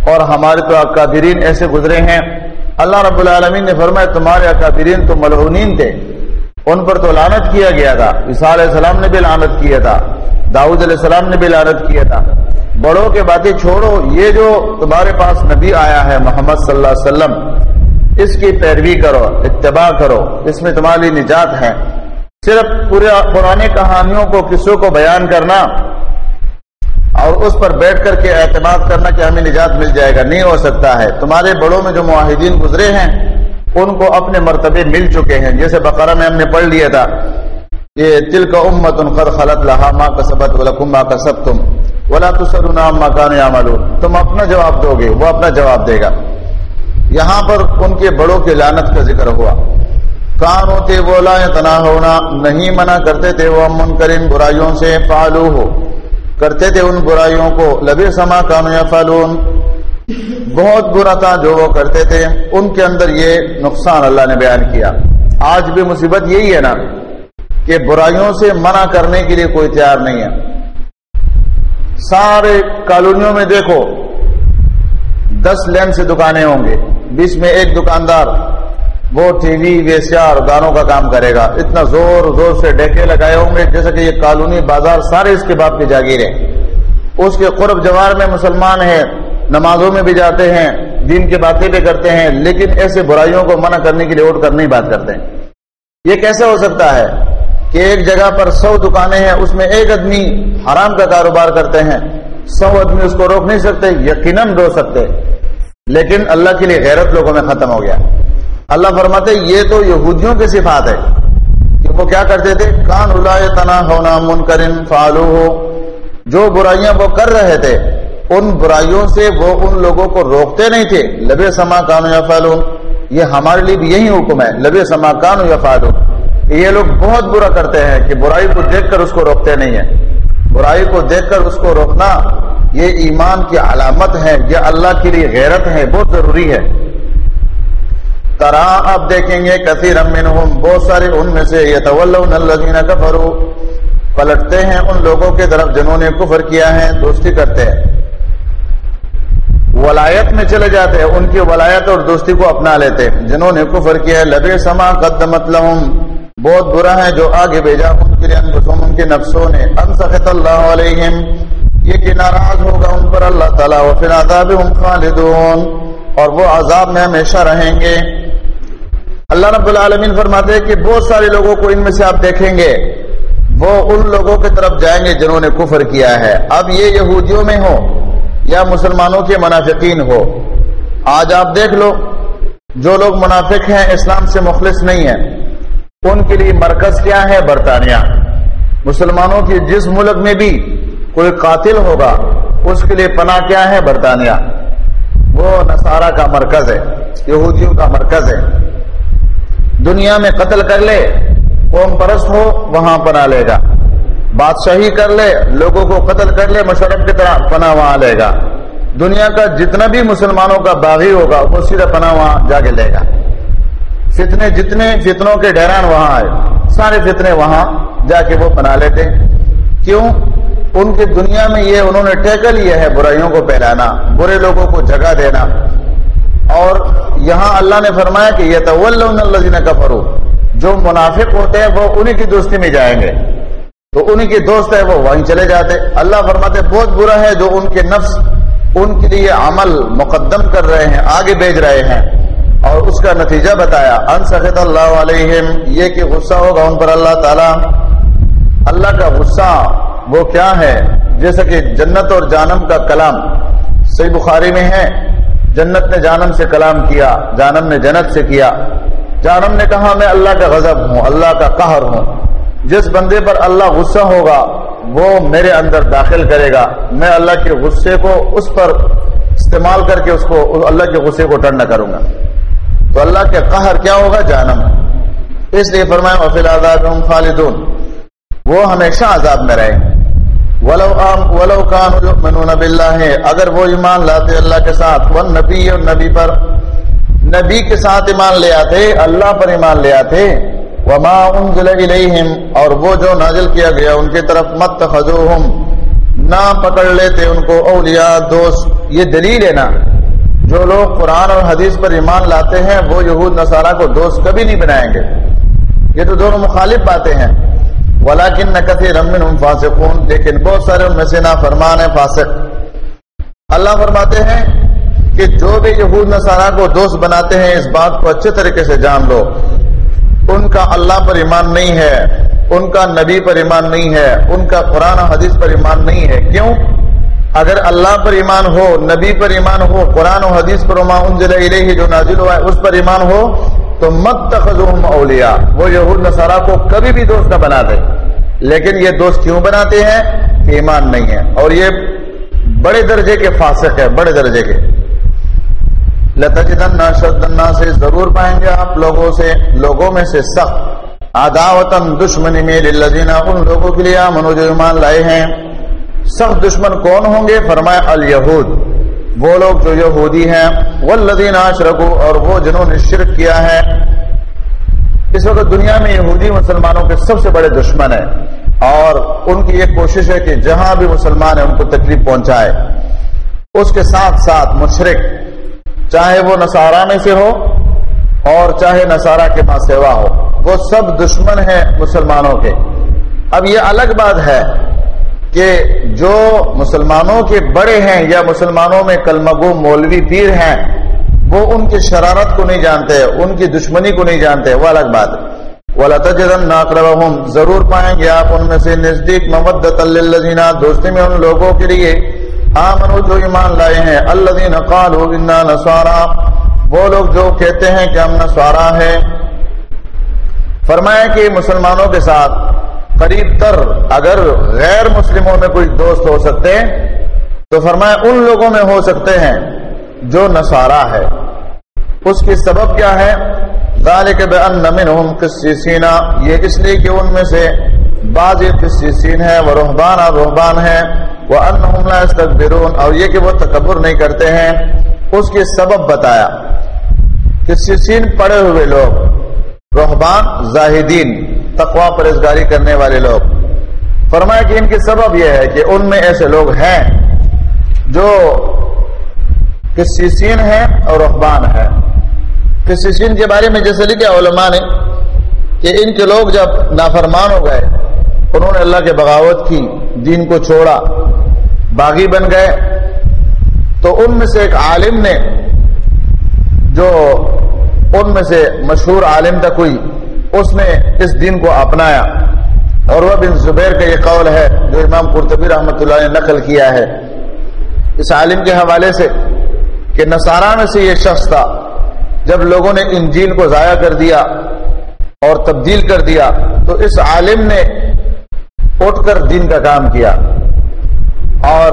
اور ہمارے تو اکابرین ایسے گزرے ہیں۔ اللہ رب العالمین نے فرمایا، تمہارے اکابرین تو ملعونین تھے۔ ان پر تو لانت کیا گیا تھا۔ عیسیٰ علیہ السلام نے بھی لانت کیا تھا۔ داؤد علیہ السلام نے بھی لانت کیا تھا۔ بڑوں کے باتیں چھوڑو، یہ جو تمہارے پاس نبی آیا ہے محمد صلی اللہ علیہ وسلم، اس کی پیروی کرو، اتباع کرو۔ اس میں تمہاری نجات ہے۔ صرف پورے پرانی کہانیوں کو، قصوں کو بیان کرنا اور اس پر بیٹھ کر کے اعتماد کرنا کہ ہمیں نجات مل جائے گا، نہیں ہو سکتا ہے۔ تمہارے بڑوں میں جو معاہدین گزرے ہیں، ان کو اپنے مرتبے مل چکے ہیں۔ جیسے بقرہ میں ہم نے پڑھ لیا تھا، یہ تل کا امت ان قد خلط لہا ماں کا سبت ولا کا سب تم ولا تسرنا ما كانوا يعملون تم اپنا جواب دو گے، وہ اپنا جواب دے گا۔ یہاں پر ان کے بڑوں کی لعنت کا ذکر ہوا۔ کان ہوتے وہ بولا تنا ہونا نہیں منع کرتے تھے وہ منکرین برائیوں سے فالو ہو۔ کرتے تھے ان برائیوں کو لبے سما کانو یا فالون بہت برا تھا جو وہ کرتے تھے۔ ان کے اندر یہ نقصان اللہ نے بیان کیا۔ آج بھی مصیبت یہی ہے نا کہ برائیوں سے منع کرنے کے لیے کوئی تیار نہیں ہے۔ سارے کالونیوں میں دیکھو، دس لین سے دکانیں ہوں گے، بیچ میں ایک دکاندار وہ ٹی وی ویسیار گانوں کا کام کرے گا۔ اتنا زور زور سے ڈیکے لگائے ہوں گے جیسے کہ یہ کالونی بازار سارے اس کے باپ کی جاگیر ہے اس کے قرب جوار میں مسلمان ہیں، نمازوں میں بھی جاتے ہیں، دین کی باتیں بھی کرتے ہیں، لیکن ایسے برائیوں کو منع کرنے کے لیے اٹھ کر نہیں بات کرتے۔ ہیں یہ کیسے ہو سکتا ہے کہ ایک جگہ پر سو دکانیں ہیں، اس میں ایک آدمی حرام کا کاروبار کرتے ہیں، سو آدمی اس کو روک نہیں سکتے، یقیناً رو سکتے۔ لیکن اللہ کے لیے غیرت لوگوں میں ختم ہو گیا۔ اللہ فرماتے یہ تو یہودیوں کی صفات ہے۔ کہ وہ کیا کرتے تھے؟ کان تنا ہونا منکرن فالو ہو جو برائیاں وہ کر رہے تھے، ان برائیوں سے وہ ان لوگوں کو روکتے نہیں تھے۔ لبے سما کانو یا فالون یہ ہمارے لیے بھی یہی حکم ہے، لبے سما کانو یا فالون یہ لوگ بہت برا کرتے ہیں کہ برائی کو دیکھ کر اس کو روکتے نہیں ہیں۔ برائی کو دیکھ کر اس کو روکنا، یہ ایمان کی علامت ہے، یہ اللہ کے لیے غیرت ہے، بہت ضروری ہے۔ ترا اب دیکھیں گے کثیر منہم، بہت سارے ان میں سے یہ تو پلٹتے ہیں ان لوگوں کے طرف جنہوں نے کفر کیا ہے، دوستی کرتے ہیں۔ ولایت میں چلے جاتے ہیں، ان کی ولایت اور دوستی کو اپنا لیتے جنہوں نے کفر کیا ہے لبے سما قدمت لهم بہت برا ہے جو آگے بھیجا ان کے لیے انفسوں ان کے نفسوں نے۔ ان انسخت اللہ علیہم۔ یہ کہ ناراض ہوگا ان پر اللہ تعالیٰ و پھر عذاب ہم خالدون۔ اور وہ عذاب میں ہمیشہ رہیں گے۔ اللہ رب العالمین فرماتے ہیں کہ بہت سارے لوگوں کو ان میں سے آپ دیکھیں گے، وہ ان لوگوں کی طرف جائیں گے جنہوں نے کفر کیا ہے۔ اب یہ یہودیوں میں ہو یا مسلمانوں کے منافقین ہو آج آپ دیکھ لو، جو لوگ منافق ہیں، اسلام سے مخلص نہیں ہیں۔ ان کے لیے مرکز کیا ہے؟ برطانیہ۔ مسلمانوں کے جس ملک میں بھی کوئی قاتل ہوگا، اس کے لیے پناہ کیا ہے؟ برطانیہ۔ وہ نصارہ کا مرکز ہے، یہودیوں کا مرکز ہے۔ دنیا میں قتل کر لے، قوم پرست ہو، وہاں پناہ لے گا۔ بادشاہی کر لے، لوگوں کو قتل کر لے مشرف کی طرح پناہ وہاں لے گا۔ دنیا کا جتنا بھی مسلمانوں کا باغی ہوگا، وہ سیدھا پناہ وہاں جا کے لے گا۔ فتنے جتنے فتنوں کے ڈیران وہاں آئے، سارے فتنے وہاں جا کے وہ بنا لیتے۔ کیوں؟ ان کی دنیا میں یہ انہوں نے ٹیکا لیا ہے برائیوں کو پھیلانا، برے لوگوں کو جگہ دینا۔ اور یہاں اللہ نے فرمایا کہ یہ تو کفرو جو منافق ہوتے ہیں وہ انہی کی دوستی میں جائیں گے۔ تو انہی کے دوست ہے وہ وہیں چلے جاتے۔ اللہ فرماتے بہت برا ہے جو ان کے نفس، ان کے لیے عمل مقدم کر رہے ہیں، آگے بھیج رہے ہیں۔ اور اس کا نتیجہ بتایا، ان سخت اللہ علیہم، یہ کہ غصہ ہوگا ان پر اللہ تعالی۔ اللہ کا غصہ وہ کیا ہے؟ جیسا کہ جنت اور جانم کا کلام صحیح بخاری میں ہے۔ جنت نے جانم سے کلام کیا، جانم نے جنت سے کیا۔ جانم نے کہا، میں اللہ کا غضب ہوں، اللہ کا قہر ہوں۔ جس بندے پر اللہ غصہ ہوگا، وہ میرے اندر داخل کرے گا۔ میں اللہ کے غصے کو اس پر استعمال کر کے اس کو، اللہ کے غصے کو ٹرن کروں گا۔ تو اللہ کے قہر کیا ہوگا؟ جانم۔ اس لیے فرمایا وفیل آزاد خالدون۔ وہ ہمیشہ عذاب میں رہیں ولو ولو کان باللہ اگر وہ ایمان لاتے اللہ کے ساتھ، وہ نبی اور نبی پر، نبی کے ساتھ ایمان لے آتے، اللہ پر ایمان لے آتے، وما انزل الیہم، اور وہ جو نازل کیا گیا، ان کی طرف مت خزوہم نہ پکڑ لیتے ان کو اولیاء، دوست، یہ دلیل ہے نا۔ جو لوگ قرآن اور حدیث پر ایمان لاتے ہیں، وہ یہود نصارہ کو دوست کبھی نہیں بنائیں گے۔ یہ تو دونوں مخالف باتیں ہیں۔ ولاکن نقطی رمن فاسقون، لیکن بہت سارے ان میں سے نہ فرمان ہے فاسق۔ اللہ فرماتے ہیں کہ جو بھی یہود نصارہ کو دوست بناتے ہیں، اس بات کو اچھے طریقے سے جان لو۔ ان کا اللہ پر ایمان نہیں ہے، ان کا نبی پر ایمان نہیں ہے، ان کا قرآن حدیث پر ایمان نہیں ہے۔ کیوں؟ اگر اللہ پر ایمان ہو، نبی پر ایمان ہو، قرآن و حدیث پر جو نازل ہوا ہے، اس پر ایمان ہو، تو مت تخذوہم اولیاء۔ وہ یہود نصارہ کو کبھی بھی دوست نہ بنا دے۔ لیکن یہ دوست کیوں بناتے ہیں؟ ایمان نہیں ہے۔ اور یہ بڑے درجے کے فاسق ہے بڑے درجے کے۔ لتجدن شدنا سے ضرور پائیں گے آپ لوگوں سے، لوگوں میں سے سخت۔ آداوتن دشمنی میں للذین، ان لوگوں کے لیے منو جو ایمان لائے ہیں۔ سخت دشمن کون ہوں گے؟ فرمائے الیہود۔ وہ لوگ جو یہودی ہیں۔ والذین اشرکو اور وہ جنہوں نے شرک کیا ہے۔ اس وقت دنیا میں یہودی مسلمانوں کے سب سے بڑے دشمن ہیں اور ان کی یہ کوشش ہے کہ جہاں بھی مسلمان ہیں ان کو تکلیف پہنچائے۔ اس کے ساتھ ساتھ مشرق چاہے وہ نصارہ میں سے ہو اور چاہے نصارہ کے پاس سیوا ہو، وہ سب دشمن ہیں مسلمانوں کے۔ اب یہ الگ بات ہے کہ جو مسلمانوں کے بڑے ہیں یا مسلمانوں میں کلمگو مولوی پیر ہیں وہ ان کی شرارت کو نہیں جانتے، ان کی دشمنی کو نہیں جانتے، وہ الگ بات ضرور پائیں گے آپ ان میں سے نزدیک محمد دوستی میں ان لوگوں کے لیے۔ آمنو جو ایمان لائے ہیں۔ الذین قالوا انا نصارا وہ لوگ جو کہتے ہیں کہ ہم نصارا ہے فرمایا کہ مسلمانوں کے ساتھ قریب تر اگر غیر مسلموں میں کوئی دوست ہو سکتے، تو فرمایا ان لوگوں میں ہو سکتے ہیں۔ جو نصارا ہے۔ اس کی سبب کیا ہے؟ ذالک بان منهم قسیسین۔ یہ اس لیے کہ ان میں سے بعض قسیسین ہیں، وہ رہبان اور رہبان ہیں۔ وہ ان اور یہ کہ وہ تکبر نہیں کرتے ہیں۔ اس کے سبب بتایا۔ کہ پڑے ہوئے لوگ روحبان زاہدین تقوا پرزگاری کرنے والے لوگ۔ فرمایا کہ ان کے سبب یہ ہے کہ ان میں ایسے لوگ ہیں جو کسیسین ہیں اور رحبان ہے۔ کسیسین کے بارے میں جیسے لکھے علماء نے کہ ان کے لوگ جب نافرمان ہو گئے، انہوں نے اللہ کے بغاوت کی، دین کو چھوڑا، باغی بن گئے، تو ان میں سے ایک عالم نے جو ان میں سے مشہور عالم تھا کوئی اس نے اس دین کو اپنایا۔ اور وہ بن زبیر کا یہ قول ہے، جو امام قرطبی رحمۃ اللہ نے نقل کیا ہے۔ اس عالم کے حوالے سے کہ نصارہ میں سے یہ شخص تھا، جب لوگوں نے انجیل کو ضائع کر دیا اور تبدیل کر دیا، تو اس عالم نے اٹھ کر دین کا کام کیا۔ اور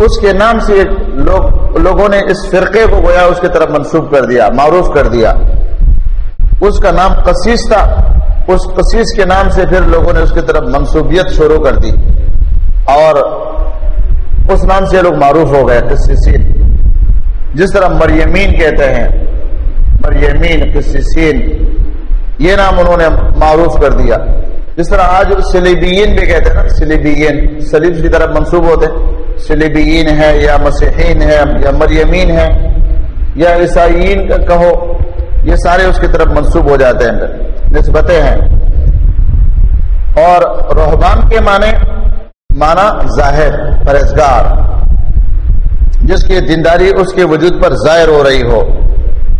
اس کے نام سے لوگ، لوگوں نے اس فرقے کو گویا اس کی طرف منسوخ کر دیا، معروف کر دیا۔ اس کا نام قسیس تھا۔ اس قسیس کے نام سے پھر لوگوں نے اس کی طرف منصوبیت شروع کر دی۔ اور اس نام سے لوگ معروف ہو گئے قسیسین جس طرح مریمین کہتے ہیں، مریمین قسیسین یہ نام انہوں نے معروف کر دیا۔ جس طرح آج سلیبین بھی کہتے ہیں نا سلیبین سلیب کی طرف منسوب ہوتے سلیبین ہے یا مسیحین ہے یا مریمین ہے یا عیسائیین کا کہو، یہ سارے اس کی طرف منسوب ہو جاتے ہیں۔ نسبتیں ہیں۔ اور روحبان کے معنی مانا ظاہر پرہزگار جس کی دینداری اس کے وجود پر ظاہر ہو رہی ہو،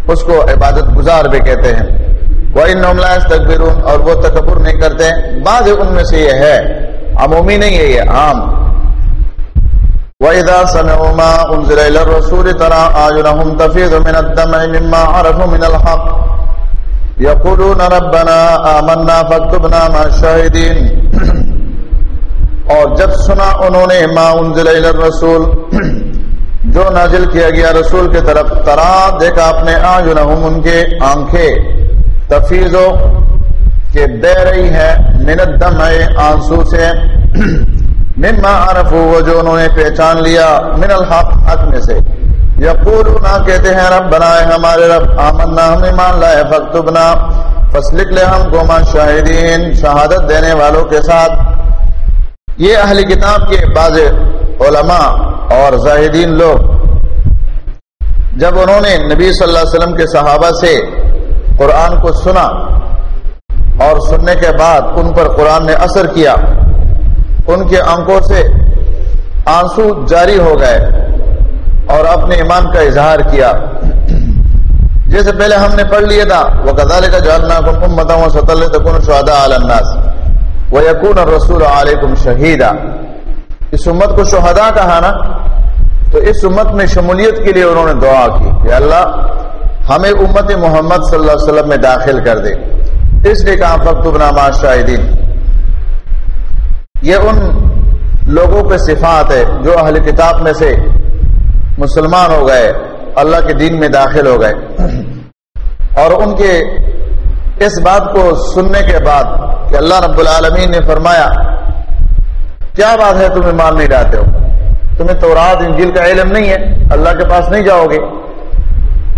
اس کو عبادت گزار بھی کہتے ہیں۔ وہ ان تقبرون اور وہ تکبر نہیں کرتے بعض ان میں سے یہ ہے، عمومی نہیں ہے، یہ عام۔ وَإِذَا سَمِعُوا مَا أُنزِلَ إِلَى الرَّسُولِ تَرَى أَعْيُنَهُمْ تَفِيضُ مِنَ الدَّمْعِ مِمَّا عَرَفُوا مِنَ الْحَقِّ۔ يَقُولُونَ رَبَّنَا آمَنَّا فَاكْتُبْنَا مَعَ الشَّاهِدِينَ۔ اور جب سنا انہوں نے ما انزل الى الرسول، جو نازل کیا گیا رسول کے طرف ترا دیکھا اپنے آجنہم ان کے آنکھیں تفیزو کہ بہ رہی ہے منت دم ہے آنسو سے، مما عرفو، وہ جو انہوں نے پہچان لیا من الحق، حق میں سے۔ یقولونا کہتے ہیں رب بنائے ہمارے رب، آمنا، ہم ایمان لائے، فاکتبنا فسلک لے ہم گوما شاہدین، شہادت دینے والوں کے ساتھ۔ یہ اہل کتاب کے بعض علماء اور زاہدین لوگ، جب انہوں نے نبی صلی اللہ علیہ وسلم کے صحابہ سے قرآن کو سنا اور سننے کے بعد ان پر قرآن نے اثر کیا، ان کے آنکھوں سے آنسو جاری ہو گئے اور اپنے ایمان کا اظہار کیا۔ جیسے پہلے ہم نے پڑھ لیا تھا وہ کدال کا جاننا کم و سطل تکن شہدا الناس۔ وہ یقون رسول علیکم شہیدا اس امت کو شہدا کہا نا، تو اس امت میں شمولیت کے لیے انہوں نے دعا کی کہ اللہ ہمیں امت محمد صلی اللہ علیہ وسلم میں داخل کر دے۔ اس لیے کہا فخب نامہ شاہدین۔ یہ ان لوگوں کے صفات ہے جو اہل کتاب میں سے مسلمان ہو گئے، اللہ کے دین میں داخل ہو گئے۔ اور ان کے اس بات کو سننے کے بعد کہ اللہ رب العالمین نے فرمایا، کیا بات ہے تمہیں مان نہیں لاتے ہو؟ تمہیں تو رات انجیل کا علم نہیں ہے، اللہ کے پاس نہیں جاؤ گے۔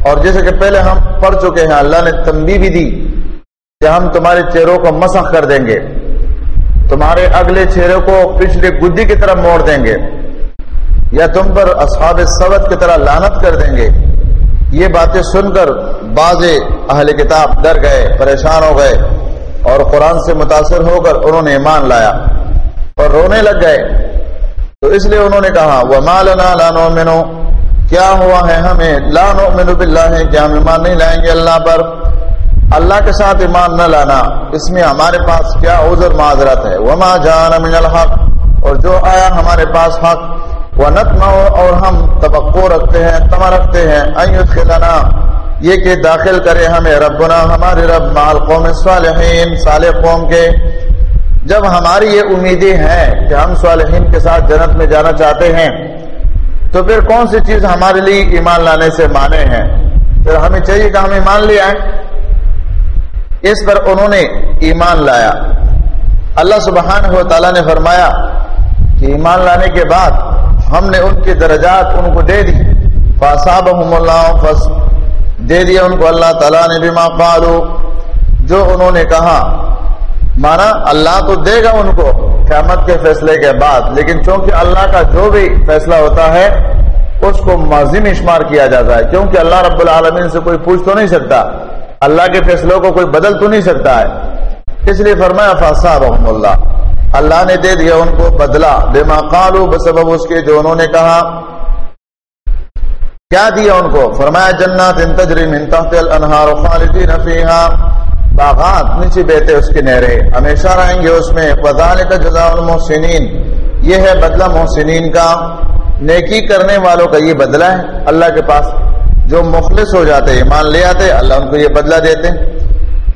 اور جیسے کہ پہلے ہم پڑھ چکے ہیں، اللہ نے تمبی بھی دی کہ ہم تمہارے چہروں کو مسخ کر دیں گے۔ تمہارے اگلے چہرے کو پچھلے گدی کی طرح موڑ دیں گے۔ یا تم پر اصحاب سبت کی طرح لانت کر دیں گے۔ یہ باتیں سن کر بعض اہل کتاب ڈر گئے، پریشان ہو گئے اور قرآن سے متاثر ہو کر انہوں نے ایمان لایا اور رونے لگ گئے۔ تو اس لیے انہوں نے کہا وہ مالنا لانو مینو کیا ہوا ہے ہمیں؟ لانو مینو بلّہ ہے کہ ہم ایمان نہیں لائیں گے اللہ پر؟ اللہ کے ساتھ ایمان نہ لانا۔ اس میں ہمارے پاس کیا عذر معذرت ہے؟ وما جان من الحق۔ اور جو آیا ہمارے پاس حق۔ وہ اور ہم توقع رکھتے ہیں تما رکھتے ہیں۔ ایت یہ کہ داخل کرے ہمیں ربنا، ہمارے رب مال قوم صالحین صالح قوم کے۔ جب ہماری یہ امیدیں ہیں کہ ہم صالحین کے ساتھ جنت میں جانا چاہتے ہیں، تو پھر کون سی چیز ہمارے لیے ایمان لانے سے مانے ہیں پھر ہمیں چاہیے کہ ہم ایمان لے آئیں۔ اس پر انہوں نے ایمان لایا۔ اللہ سبحانہ و تعالیٰ نے فرمایا کہ ایمان لانے کے بعد ہم نے ان کے درجات ان کو دے دی۔ فاصابہم اللہ فس دے دیا ان کو اللہ تعالیٰ نے بھی قالو جو انہوں نے کہا، مانا اللہ تو دے گا ان کو قیامت کے فیصلے کے بعد، لیکن چونکہ اللہ کا جو بھی فیصلہ ہوتا ہے، اس کو ماضی شمار کیا جاتا ہے، کیونکہ اللہ رب العالمین سے کوئی پوچھ تو نہیں سکتا۔ اللہ کے فیصلوں کو کوئی بدل تو نہیں سکتا ہے۔ اس لیے فرمایا فاسا رحم اللہ۔ اللہ نے دے دیا ان کو بدلا بے قالو بسبب اس کے جو انہوں نے کہا۔ کیا دیا ان کو؟ فرمایا، جنات ان تجری من تحت الانہار خالدین فیہا۔ باغات نیچے بیتے اس کے نہرے ہمیشہ رہیں گے اس میں۔ وذالک جزاء المحسنین۔ یہ ہے بدلہ محسنین کا۔ نیکی کرنے والوں کا یہ بدلہ ہے۔ اللہ کے پاس جو مخلص ہو جاتے، ایمان لے آتے، اللہ ان کو یہ بدلہ دیتے۔ ہیں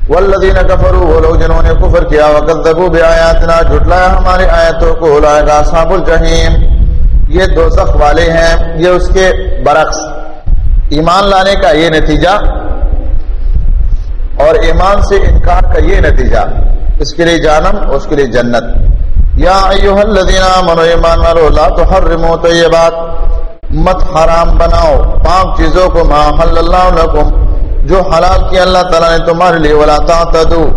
والذین کفروا، وہ لوگ جنہوں نے کفر کیا، وکذبوا بآیاتنا، جھٹلایا ہماری آیتوں کو اولئک اصحاب الجحیم۔ یہ دوزخ والے ہیں، یہ اس کے برعکس۔ ایمان لانے کا یہ نتیجہ اور ایمان سے انکار کا یہ نتیجہ، اس کے لیے جانم اس کے لیے جنت۔ یا ایوہ الذین آمنوا ایمان والو، لا تحرموا طیبات۔ مت حرام بناؤ پانچ چیزوں کو، ما حل اللہ لکم۔ جو حلال کی اللہ تعالیٰ نے تمہارے لیے، ولا تعتدو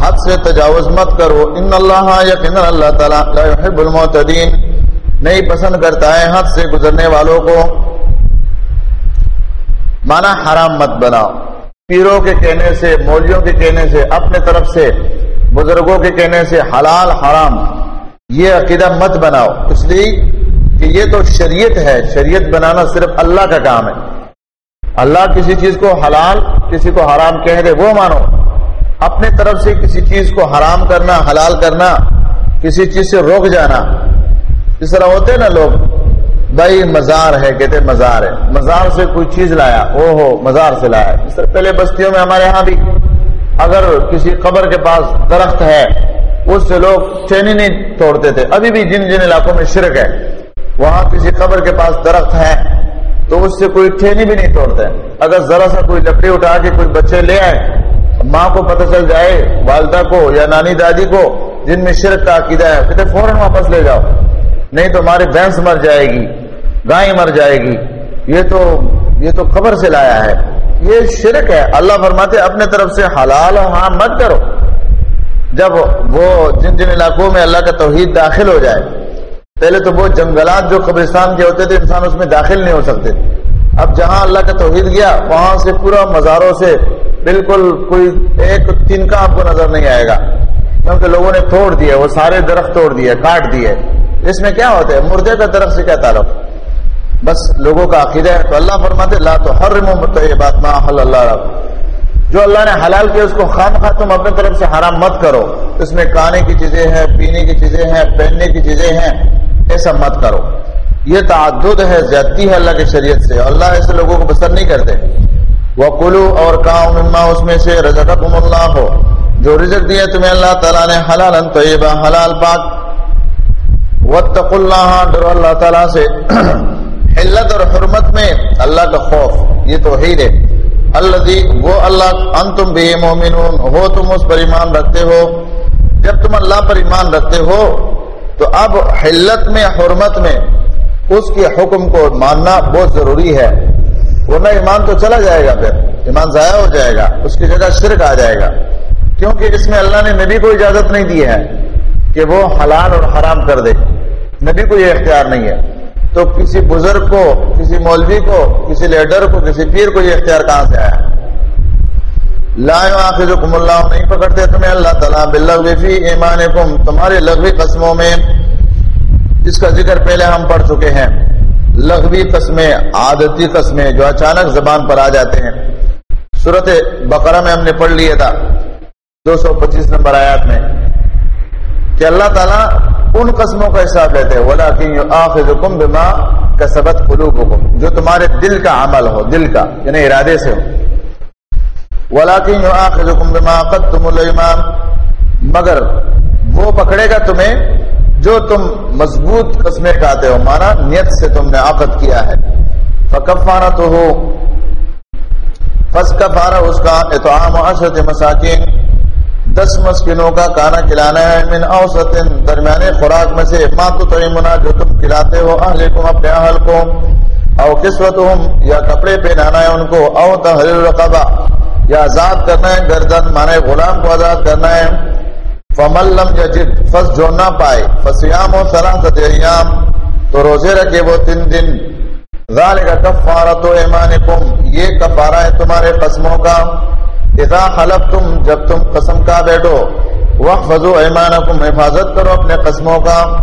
حد سے تجاوز مت کرو۔ ان اللہ یقین اللہ تعالیٰ لا يحب المعتدین نہیں پسند کرتا ہے حد سے گزرنے والوں کو۔ مانا حرام مت بناؤ۔ پیروں کے کہنے سے، مولیوں کے کہنے سے، اپنے طرف سے، بزرگوں کے کہنے سے حلال حرام۔ یہ عقیدہ مت بناؤ۔ اس لیے کہ یہ تو شریعت ہے۔ شریعت بنانا صرف اللہ کا کام ہے۔ اللہ کسی چیز کو حلال، کسی کو حرام کہہ دے وہ مانو۔ اپنے طرف سے کسی چیز کو حرام کرنا، حلال کرنا، کسی چیز سے روک جانا۔ اس طرح ہوتے نا لوگ۔ بھائی، مزار ہے، کہتے مزار ہے۔ مزار سے کوئی چیز لایا او ہو مزار سے لایا۔ اس طرح پہلے بستیوں میں ہمارے ہاں بھی۔ اگر کسی قبر کے پاس درخت ہے، اس سے لوگ چینی نہیں توڑتے تھے۔ ابھی بھی جن جن علاقوں میں شرک ہے، وہاں کسی قبر کے پاس درخت ہے تو اس سے کوئی ٹھینی بھی نہیں توڑتا ہے۔ اگر ذرا سا کوئی لکڑی اٹھا کے کوئی بچے لے آئے، ماں کو پتہ چل جائے، والدہ کو یا نانی دادی کو، جن میں شرک کا عقیدہ ہے، کہتے فوراً واپس لے جاؤ، نہیں تو ہماری بھینس مر جائے گی گائے مر جائے گی۔ یہ تو یہ تو خبر سے لایا ہے۔ یہ شرک ہے۔ اللہ فرماتے اپنے طرف سے حلال و حرام مت کرو۔ جب وہ جن جن علاقوں میں اللہ کا توحید داخل ہو جائے پہلے تو وہ جنگلات جو قبرستان کے ہوتے تھے، انسان اس میں داخل نہیں ہو سکتے۔ اب جہاں اللہ کا توحید گیا، وہاں سے پورا مزاروں سے بالکل کوئی ایک تین کا آپ کو نظر نہیں آئے گا۔ کیونکہ لوگوں نے توڑ دیے وہ سارے درخت توڑ دیے، کاٹ دیے۔ اس میں کیا ہوتا ہے؟ مردے کا درخت سے کیا تعلق؟ بس لوگوں کا عقیدہ ہے۔ تو اللہ فرماتے اللہ تو ہر یہ بات ما حل اللہ رب جو اللہ نے حلال کیا، اس کو خام خواہ تم اپنے طرف سے حرام مت کرو۔ اس میں کھانے کی چیزیں ہیں، پینے کی چیزیں ہیں، پہننے کی چیزیں ہیں۔ ایسا مت کرو۔ یہ تعدد ہے، زیادتی ہے اللہ کی شریعت سے۔ اللہ ایسے لوگوں کو پسند نہیں کرتے۔ وہ کلو اور کاؤ مما اس میں سے رزق اللہ۔ ہو جو رزق دیا تمہیں اللہ تعالیٰ نے حلال طیبہ، حلال پاک۔ وتق اللہ، ڈرو اللہ تعالیٰ سے۔ حلت اور حرمت میں اللہ کا خوف، یہ تو ہے۔ اللہ وہ اللہ ان تم بھی مومنون۔ ہو تم اس پر ایمان رکھتے ہو۔ جب تم اللہ پر ایمان رکھتے ہو تو اب حلت میں، حرمت میں اس کے حکم کو ماننا بہت ضروری ہے۔ ورنہ ایمان تو چلا جائے گا پھر۔ ایمان ضائع ہو جائے گا۔ اس کی جگہ شرک آ جائے گا۔ کیونکہ اس میں اللہ نے نبی کو اجازت نہیں دی ہے کہ وہ حلال اور حرام کر دے۔ نبی کو یہ اختیار نہیں ہے۔ تو کسی بزرگ کو، کسی مولوی کو، کسی لیڈر کو، کسی پیر کو یہ اختیار کہاں سے آیا؟ لائے آخر اللہ نہیں پکڑتے تمہیں اللہ تعالیٰ بلغی ایمان تمہارے لغوی قسموں میں، جس کا ذکر پہلے ہم پڑھ چکے ہیں۔ لغوی قسمیں، عادتی قسمیں، جو اچانک زبان پر آ جاتے ہیں۔ صورت بقرہ میں ہم نے پڑھ لیا تھا، دو سو پچیس نمبر آیات میں، کہ اللہ تعالیٰ ان قسموں کا حساب لیتے ہیں۔ بما کا سبت جو تمہارے دل کا عمل ہو، دل کا یعنی ارادے سے ہو۔ مگر وہ پکڑے گا تمہیں جو تم مضبوط قسمیں کھاتے ہو، مانا نیت سے تم نے عقد کیا ہے۔ فکفانہ تو ہو فس کفارہ اس کا اطعام عشرت مساکین۔ دس مسکنوں کا کانا کھلانا ہے۔ من اوسط درمیانے خوراک میں سے۔ ماں تو تیمنا جو تم کھلاتے ہو اہلکم اپنے اہل کو او قسوتہم یا کپڑے پہنانا ہے ان کو۔ او تحریر رقبہ یا آزاد کرنا ہے، گردن مانے، غلام کو آزاد کرنا ہے۔ فمن لم یجد فس جو نہ پائے۔ فسیام و سلاست ایام۔ تو روزے رکھے وہ تین دن۔ ذالک کفارت ایمانکم۔ یہ کفارہ ہے تمہارے قسموں کا۔ اذا خلق تم جب تم قسم کا بیٹھو۔ وقت ایمانکم، حفاظت کرو اپنے قسموں کا۔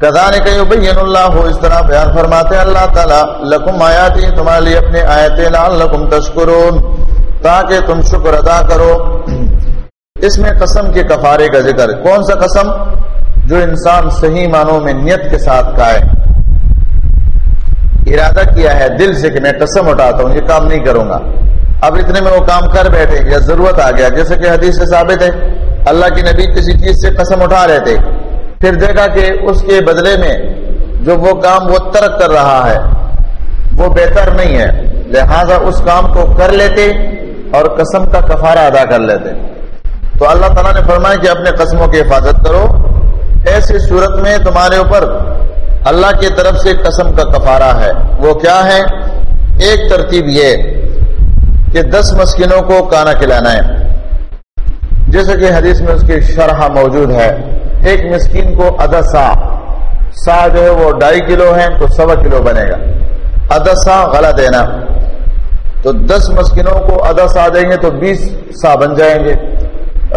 کذانے کہ یبین اللہ، اس طرح بیان فرماتے اللہ تعالی۔ لکم آیاتی، تمہارے لیے اپنے آیتیں لعلکم تشکرون۔ تاکہ تم شکر ادا کرو۔ اس میں قسم کے کفارے کا ذکر۔ کون سا قسم؟ جو انسان صحیح معنوں میں نیت کے ساتھ کائے ارادہ کیا ہے، دل سے کہ میں قسم اٹھاتا ہوں، یہ کام نہیں کروں گا۔ اب اتنے میں وہ کام کر بیٹھے، یا ضرورت آ گیا۔ جیسے کہ حدیث سے ثابت ہے، اللہ کی نبی کسی چیز سے قسم اٹھا رہے تھے۔ پھر دیکھا کہ اس کے بدلے میں جو وہ کام وہ ترک کر رہا ہے، وہ بہتر نہیں ہے۔ لہذا اس کام کو کر لیتے اور قسم کا کفارہ ادا کر لیتے۔ تو اللہ تعالیٰ نے فرمایا کہ اپنے قسموں کی حفاظت کرو۔ ایسی صورت میں تمہارے اوپر اللہ کی طرف سے قسم کا کفارہ ہے۔ وہ کیا ہے؟ ایک ترتیب یہ کہ دس مسکینوں کو کانا کھلانا ہے۔ جیسے کہ حدیث میں اس کی شرح موجود ہے۔ ایک مسکین کو ادا سا سا جو ہے وہ ڈھائی کلو ہے، تو سوا کلو بنے گا۔ ادا سا غلہ دینا تو دس مسکینوں کو ادا سا دیں گے تو بیس سا بن جائیں گے،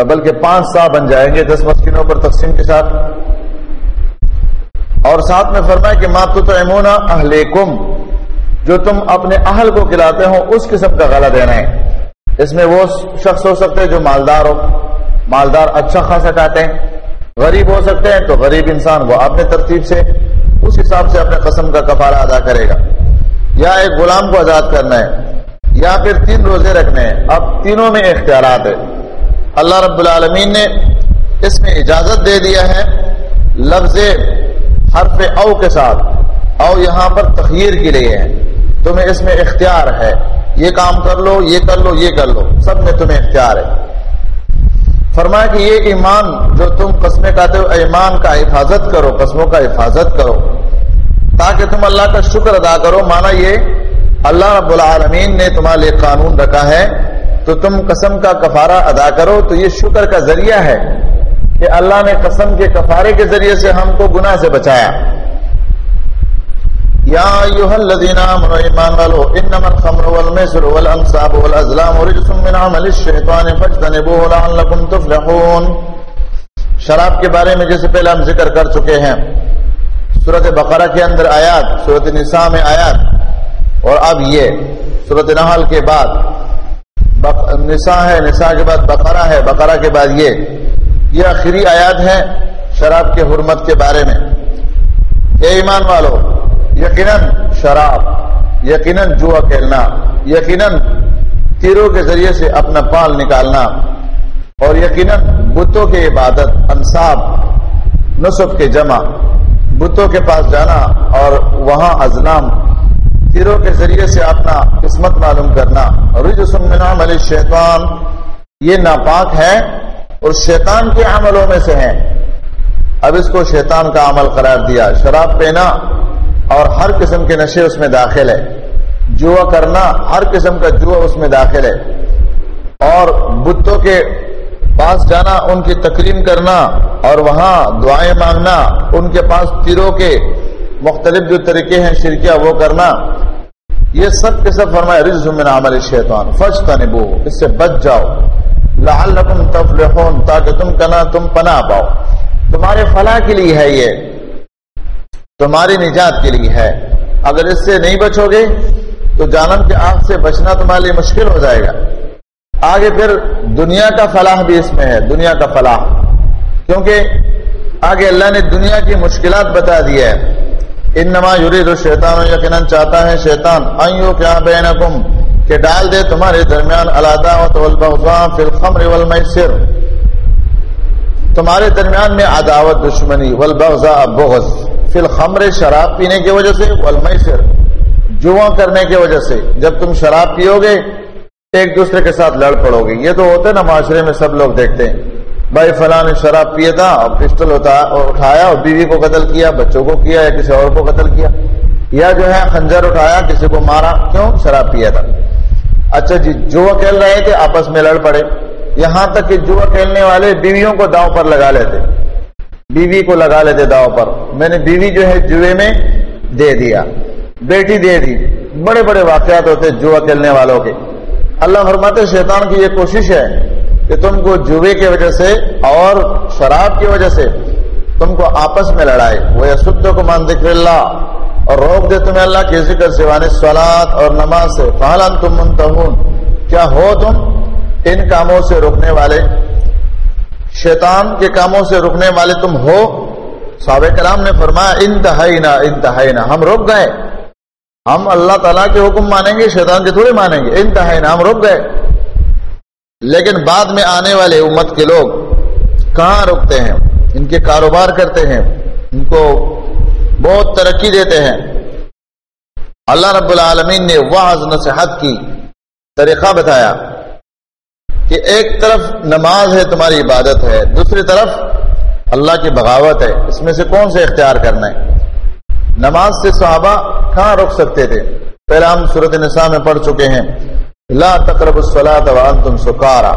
بلکہ پانچ سا بن جائیں گے دس مسکینوں پر تقسیم کے ساتھ۔ اور ساتھ میں فرمائے کہ ماتو تو امونا اہلیکم، جو تم اپنے اہل کو کھلاتے ہو، اس قسم کا غلہ دینا ہے۔ اس میں وہ شخص ہو سکتے ہیں جو مالدار ہو، مالدار اچھا خاصا کھاتے ہیں، غریب ہو سکتے ہیں تو غریب انسان وہ اپنے ترتیب سے، اس حساب سے اپنے قسم کا کفارہ ادا کرے گا۔ یا ایک غلام کو آزاد کرنا ہے۔ یا پھر تین روزے رکھنے ہیں۔ اب تینوں میں اختیارات ہے اللہ رب العالمین نے اس میں اجازت دے دیا ہے لفظ حرف او کے ساتھ۔ او یہاں پر تخیر کے لیے ہے۔ تمہیں اس میں اختیار ہے۔ یہ کام کر لو، یہ کر لو، یہ کر لو۔ سب میں تمہیں اختیار ہے۔ فرمایا کہ یہ ایمان جو تم قسمیں کہتے ہو، ایمان کا حفاظت کرو، قسموں کا حفاظت کرو۔ تاکہ تم اللہ کا شکر ادا کرو۔ مانا یہ اللہ رب العالمین نے تمہارے لیے قانون رکھا ہے، تو تم قسم کا کفارہ ادا کرو، تو یہ شکر کا ذریعہ ہے کہ اللہ نے قسم کے کفارے کے ذریعے سے ہم کو گناہ سے بچایا۔ یا ایوہ الذین آمنوا ایمان والو، انما الخمر والمیسر والانصاب والازلام رجس من عمل الشیطان فاجتنبوه لعلکم تفلحون۔ شراب کے بارے میں جیسے پہلے ہم ذکر کر چکے ہیں۔ صورت بقرہ کے اندر آیات صورت نساء میں آیات۔ اور اب یہ صورت نحل کے بعد نساء ہے، نساء کے بعد بقرہ ہے، بقرہ کے بعد یہ یہ آخری آیات ہے شراب کے حرمت کے بارے میں۔ اے ایمان والو، یقیناً شراب، یقیناً جوا کھیلنا، یقیناً تیروں کے ذریعے سے اپنا پال نکالنا، اور یقیناً بتوں کی عبادت، انصاب، نصب کے جمع، بتوں کے پاس جانا، اور وہاں ازلام تیروں کے ذریعے سے اپنا قسمت معلوم کرنا۔ رجسم من عمل شیطان یہ ناپاک ہے اور شیطان کے عملوں میں سے ہیں۔ اب اس کو شیطان کا عمل قرار دیا۔ شراب پینا اور ہر قسم کے نشے اس میں داخل ہے۔ جوا کرنا ہر قسم کا جوا اس میں داخل ہے۔ اور بتوں کے پاس جانا، ان کی تکریم کرنا اور وہاں دعائیں مانگنا، ان کے پاس تیروں کے مختلف جو طریقے ہیں شرکیہ، وہ کرنا۔ یہ سب کے سب فرمائے رجز من عمل شیطان فج تنبو اس سے بچ جاؤ۔ لعلکم تفلحون، تاکہ تم کنا، تم پناہ پاؤ۔ تمہارے فلاح کے لیے ہے یہ۔ تمہاری نجات کے لیے ہے۔ اگر اس سے نہیں بچو گے، تو جانم کے آگ سے بچنا تمہارے لیے مشکل ہو جائے گا۔ آگے پھر دنیا کا فلاح بھی اس میں ہے، دنیا کا فلاح۔ کیونکہ آگے اللہ نے دنیا کی مشکلات بتا دی ہے۔ ان نما یوری جو یقیناً چاہتا ہے شیطان ائیو کیا بینکم کہ ڈال دے تمہارے درمیان فی الخمر والمیسر۔ تمہارے درمیان میں عداوت، دشمنی، والبغضاء، بغض۔ فی الخمر شراب پینے کی وجہ سے، والمیسر جوا کرنے کی وجہ سے۔ جب تم شراب پیو گے ایک دوسرے کے ساتھ لڑ پڑو گے یہ تو ہوتے نا معاشرے میں سب لوگ دیکھتے ہیں۔ بھائی فلاں نے شراب پیے تھا اور پسٹل اٹھایا اور بیوی کو قتل کیا، بچوں کو کیا یا کسی اور کو قتل کیا؟ یا جو ہے خنجر اٹھایا، کسی کو مارا؟ کیوں؟ شراب پیا تھا۔ اچھا جی جوا کھیل رہے تھے، آپس میں لڑ پڑے۔ یہاں تک کہ جوا کھیلنے والے بیویوں کو داؤ پر لگا لیتے۔ بیوی کو لگا لیتے داؤ پر۔ میں نے بیوی جو ہے جوے میں دے دیا۔ بیٹی دے دی۔ بڑے بڑے واقعات ہوتے جوا کھیلنے والوں کے۔ اللہ فرماتے شیطان کی یہ کوشش ہے کہ تم کو جوے کی وجہ سے اور شراب کی وجہ سے تم کو آپس میں لڑائے وہ سدھ کو مان ذکر اللہ اور روک دے تمہیں اللہ کے ذکر سوان یعنی سولاد اور نماز سے۔ فالان تم منتہون کیا ہو تم ان کاموں سے رکنے والے؟ شیطان کے کاموں سے رکنے والے تم ہو؟ صحابہ کرام نے فرمایا انتہائی نہ انتہائی نہ ہم رک گئے۔ ہم اللہ تعالیٰ کے حکم مانیں گے، شیطان کے تھوڑے مانیں گے۔ انتہائی نہ ہم رک گئے۔ لیکن بعد میں آنے والے امت کے لوگ کہاں رکتے ہیں؟ ان کے کاروبار کرتے ہیں، ان کو بہت ترقی دیتے ہیں۔ اللہ رب العالمین نے واض نصحت کی، طریقہ بتایا کہ ایک طرف نماز ہے تمہاری عبادت ہے، دوسری طرف اللہ کی بغاوت ہے۔ اس میں سے کون سے اختیار کرنا ہے نماز سے صحابہ کہاں رک سکتے تھے؟ پہلے ہم صورت نساء میں پڑھ چکے ہیں۔ لا تقرب الصلاۃ وانتم سکارا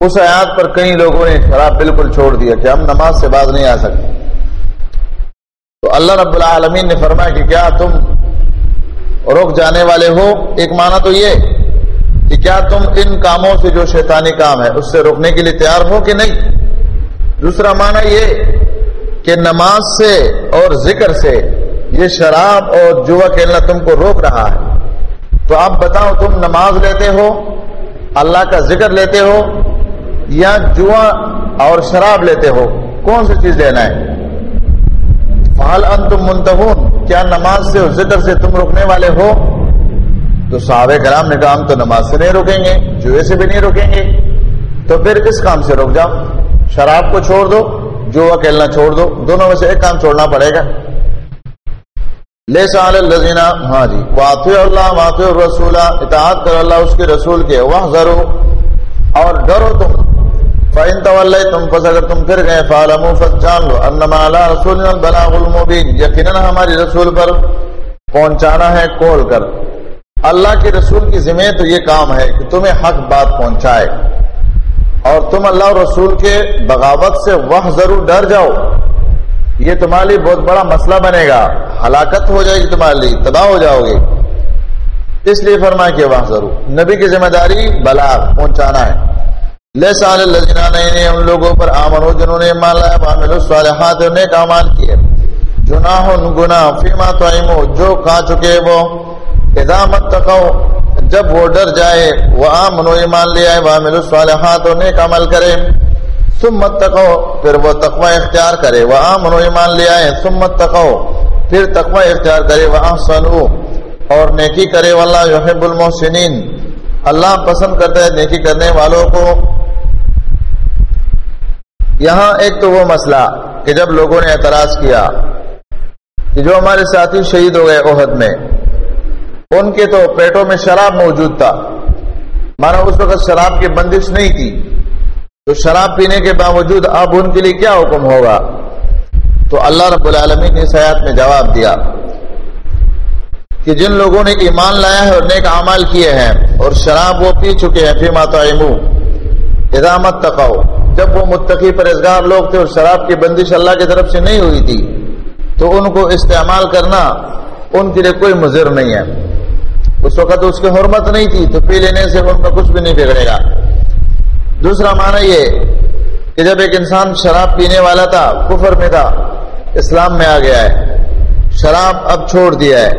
اس آیات پر کئی لوگوں نے شراب بالکل چھوڑ دیا کہ ہم نماز سے باز نہیں آ سکتے۔ تو اللہ رب العالمین نے فرمایا کہ کیا تم رک جانے والے ہو؟ ایک معنی تو یہ کہ کیا تم ان کاموں سے جو شیطانی کام ہے، اس سے روکنے کے لیے تیار ہو کہ نہیں؟ دوسرا معنی یہ کہ نماز سے اور ذکر سے یہ شراب اور جوا کھیلنا تم کو روک رہا ہے۔ تو آپ بتاؤ تم نماز لیتے ہو، اللہ کا ذکر لیتے ہو، یا جوا اور شراب لیتے ہو؟ کون سی چیز لینا ہے؟ فال ان تم منتہون، کیا نماز سے اور ذکر سے تم رکنے والے ہو؟ تو صحابہ کرام نے کہا، ہم تو نماز سے نہیں رکیں گے، جوئے سے بھی نہیں رکیں گے۔ تو پھر کس کام سے رک جاؤ؟ شراب کو چھوڑ دو جو اکیلنا چھوڑ دو، دونوں میں سے ایک کام چھوڑنا پڑے گا۔ لے سال الزینہ ہاں جی واطع اللہ واطع الرسول، اطاعت کر اللہ اس کے رسول کے وہ ضرور اور ڈرو تم، فَإِن تَوَلَّيْتُمْ، پس اگر تم پھر گئے، فَعَلَمُوا فَسْ جان لو، انما علی رسول البلاغ المبین یقیناً ہماری رسول پر پہنچانا ہے کول کر۔ اللہ کے رسول کی ذمہ تو یہ کام ہے کہ تمہیں حق بات پہنچائے۔ اور تم اللہ رسول کے بغاوت سے وہ ضرور ڈر جاؤ۔ یہ تمہارے لیے بہت بڑا مسئلہ بنے گا۔ ہلاکت ہو جائے گی تمہارے لیے، تباہ ہو جاؤ گے۔ اس لیے فرمایا کہ وہ ضرور۔ نبی کی ذمہ داری بلاغ پہنچانا ہے۔ لے سال لذینہ نہیں ان یعنی لوگوں پر آمن ہو، جنہوں نے مان لایا وامل الصالحات نے کامال کیے۔ جناح گناہ، فیما تو جو کھا چکے وہ ادامت تقو جب وہ ڈر جائے، وہ آمن و ایمان لے آئے وامل الصالحات و نیک عمل کرے۔ سمت تقو پھر وہ تقوی اختیار کرے، وہ آمن ایمان لے آئے سمت تقو پھر تقوی اختیار کرے، وہ احسنو، اور نیکی کرے، واللہ یحب المحسنین۔ اللہ پسند کرتا ہے نیکی کرنے والوں کو۔ یہاں ایک تو وہ مسئلہ کہ جب لوگوں نے اعتراض کیا کہ جو ہمارے ساتھی شہید ہو گئے عہد میں، ان کے تو پیٹوں میں شراب موجود تھا۔ مانا اس وقت شراب کی بندش نہیں تھی تو شراب پینے کے باوجود اب ان کے لیے کیا حکم ہوگا؟ تو اللہ رب العالمین نے سیاحت میں جواب دیا کہ جن لوگوں نے ایمان لایا ہے اور نیک اعمال کیے ہیں اور شراب وہ پی چکے ہیں، فیما ادامت تقاؤ جب وہ متقی پرہزگار لوگ تھے اور شراب کی بندش اللہ کی طرف سے نہیں ہوئی تھی، تو ان کو استعمال کرنا ان کے لیے کوئی مضر نہیں ہے۔ اس وقت اس کی حرمت نہیں تھی، تو پی لینے سے ان کا کچھ بھی نہیں بگڑے گا۔ دوسرا معنی یہ کہ جب ایک انسان شراب پینے والا تھا، کفر میں تھا، اسلام میں آ گیا ہے۔ شراب اب چھوڑ دیا ہے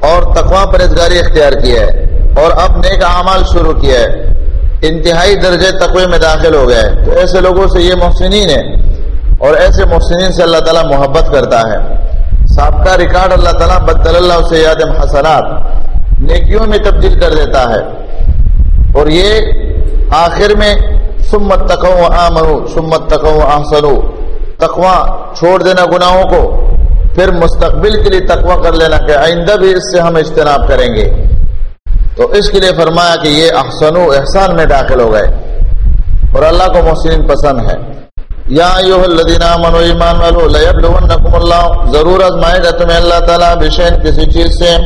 اور تقوا پرہزگاری اختیار کیا ہے اور اب نیک اعمال شروع کیا ہے انتہائی درجے تقوی میں داخل ہو گئے تو ایسے لوگوں سے یہ محسنین ہے اور ایسے محسنین سے اللہ تعالیٰ محبت کرتا ہے۔ سابقہ ریکارڈ اللہ تعالیٰ بدل اللہ سے یاد حسنات نیکیوں میں تبدیل کر دیتا ہے۔ اور یہ آخر میں سمت تقو آمنو سمت تقو آسنو تقوا چھوڑ دینا گناہوں کو۔ پھر مستقبل کے لیے تقوی کر لینا کہ آئندہ بھی اس سے ہم اجتناب کریں گے۔ تو اس کے لیے فرمایا کہ یہ احسن و احسان میں داخل ہو گئے۔ اور اللہ کو محسن پسند ہے یا منو ایمان والو لیبلونکم اللہ، ضرور ازمائے گا تمہیں اللہ تعالیٰ بشین کسی چیز سے۔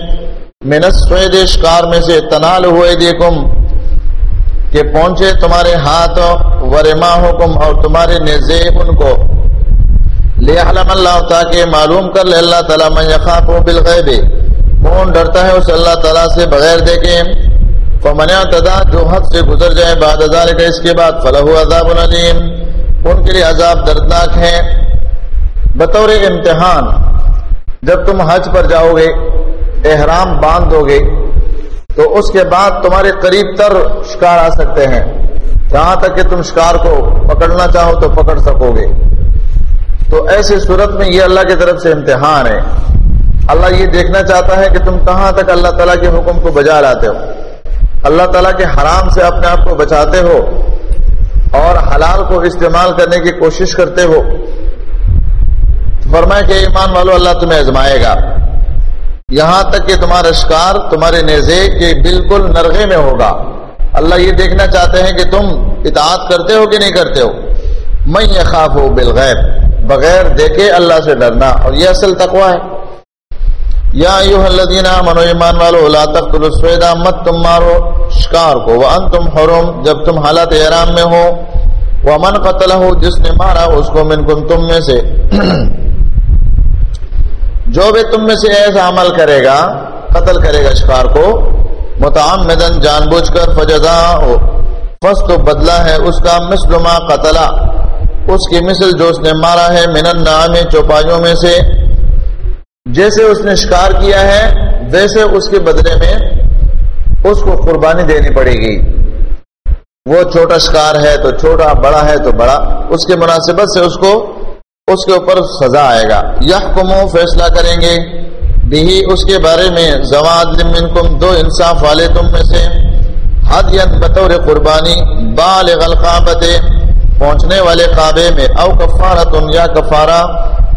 منس شکار میں سے، تنال ہوئے دیکم۔ کہ پہنچے تمہارے ہاتھ ورما حکم اور تمہارے نیزے ان کو۔ لیعلم اللہ تاکہ معلوم کر لے اللہ تعالیٰ من یخاف بالغیب۔ کون ڈرتا ہے اسے اللہ تعالیٰ سے بغیر دیکھے۔ فمن اعتدا جو حد سے گزر جائے بعد ذالک اس کے بعد فلہ عذاب علیم ان کے لیے عذاب دردناک ہے۔ بطور امتحان، جب تم حج پر جاؤ گے، احرام باندھ دو گے تو اس کے بعد تمہارے قریب تر شکار آ سکتے ہیں۔ جہاں تک کہ تم شکار کو پکڑنا چاہو تو پکڑ سکو گے۔ تو ایسی صورت میں یہ اللہ کی طرف سے امتحان ہے۔ اللہ یہ دیکھنا چاہتا ہے کہ تم کہاں تک اللہ تعالیٰ کے حکم کو بجا لاتے ہو۔ اللہ تعالیٰ کے حرام سے اپنے آپ کو بچاتے ہو اور حلال کو استعمال کرنے کی کوشش کرتے ہو۔ فرمائے کہ ایمان والو، اللہ تمہیں ازمائے گا۔ یہاں تک کہ تمہارا شکار تمہارے نیزے کے بالکل نرغے میں ہوگا۔ اللہ یہ دیکھنا چاہتے ہیں کہ تم اطاعت کرتے ہو کہ نہیں کرتے ہو۔ میں یہ خواب ہو بالغیب، بغیر دیکھے اللہ سے ڈرنا، اور یہ اصل تقوا ہے۔ یا ایوہ الذین آمنوا، ایمان والو، لا تقتلوا السویدہ مت تم مارو شکار کو۔ وانتم حرم، جب تم حالت احرام میں ہو۔ ومن قتلہ، جس نے مارا، اس کو من کن تم میں سے۔ جو بھی تم میں سے ایسا عمل کرے گا، قتل کرے گا شکار کو متعمدن جان بوجھ کر فجزا ہو۔ فس تو بدلہ ہے اس کا، مثل ما قتلہ اس کی مثل جو اس نے مارا ہے من النعام چوپائیوں میں سے۔ جیسے اس نے شکار کیا ہے، ویسے اس کے بدلے میں اس کو قربانی دینی پڑے گی۔ وہ چھوٹا شکار ہے تو چھوٹا، بڑا ہے تو بڑا۔ اس کے مناسبت سے اس کو اس کے اوپر سزا آئے گا۔ یہ فیصلہ کریں گے۔ بھی اس کے بارے میں زواد منکم، دو انصاف والے تم میں سے۔ حد بطور قربانی بال غلقابت پہنچنے والے کعبے میں۔ او کفارہ تم یا کفارہ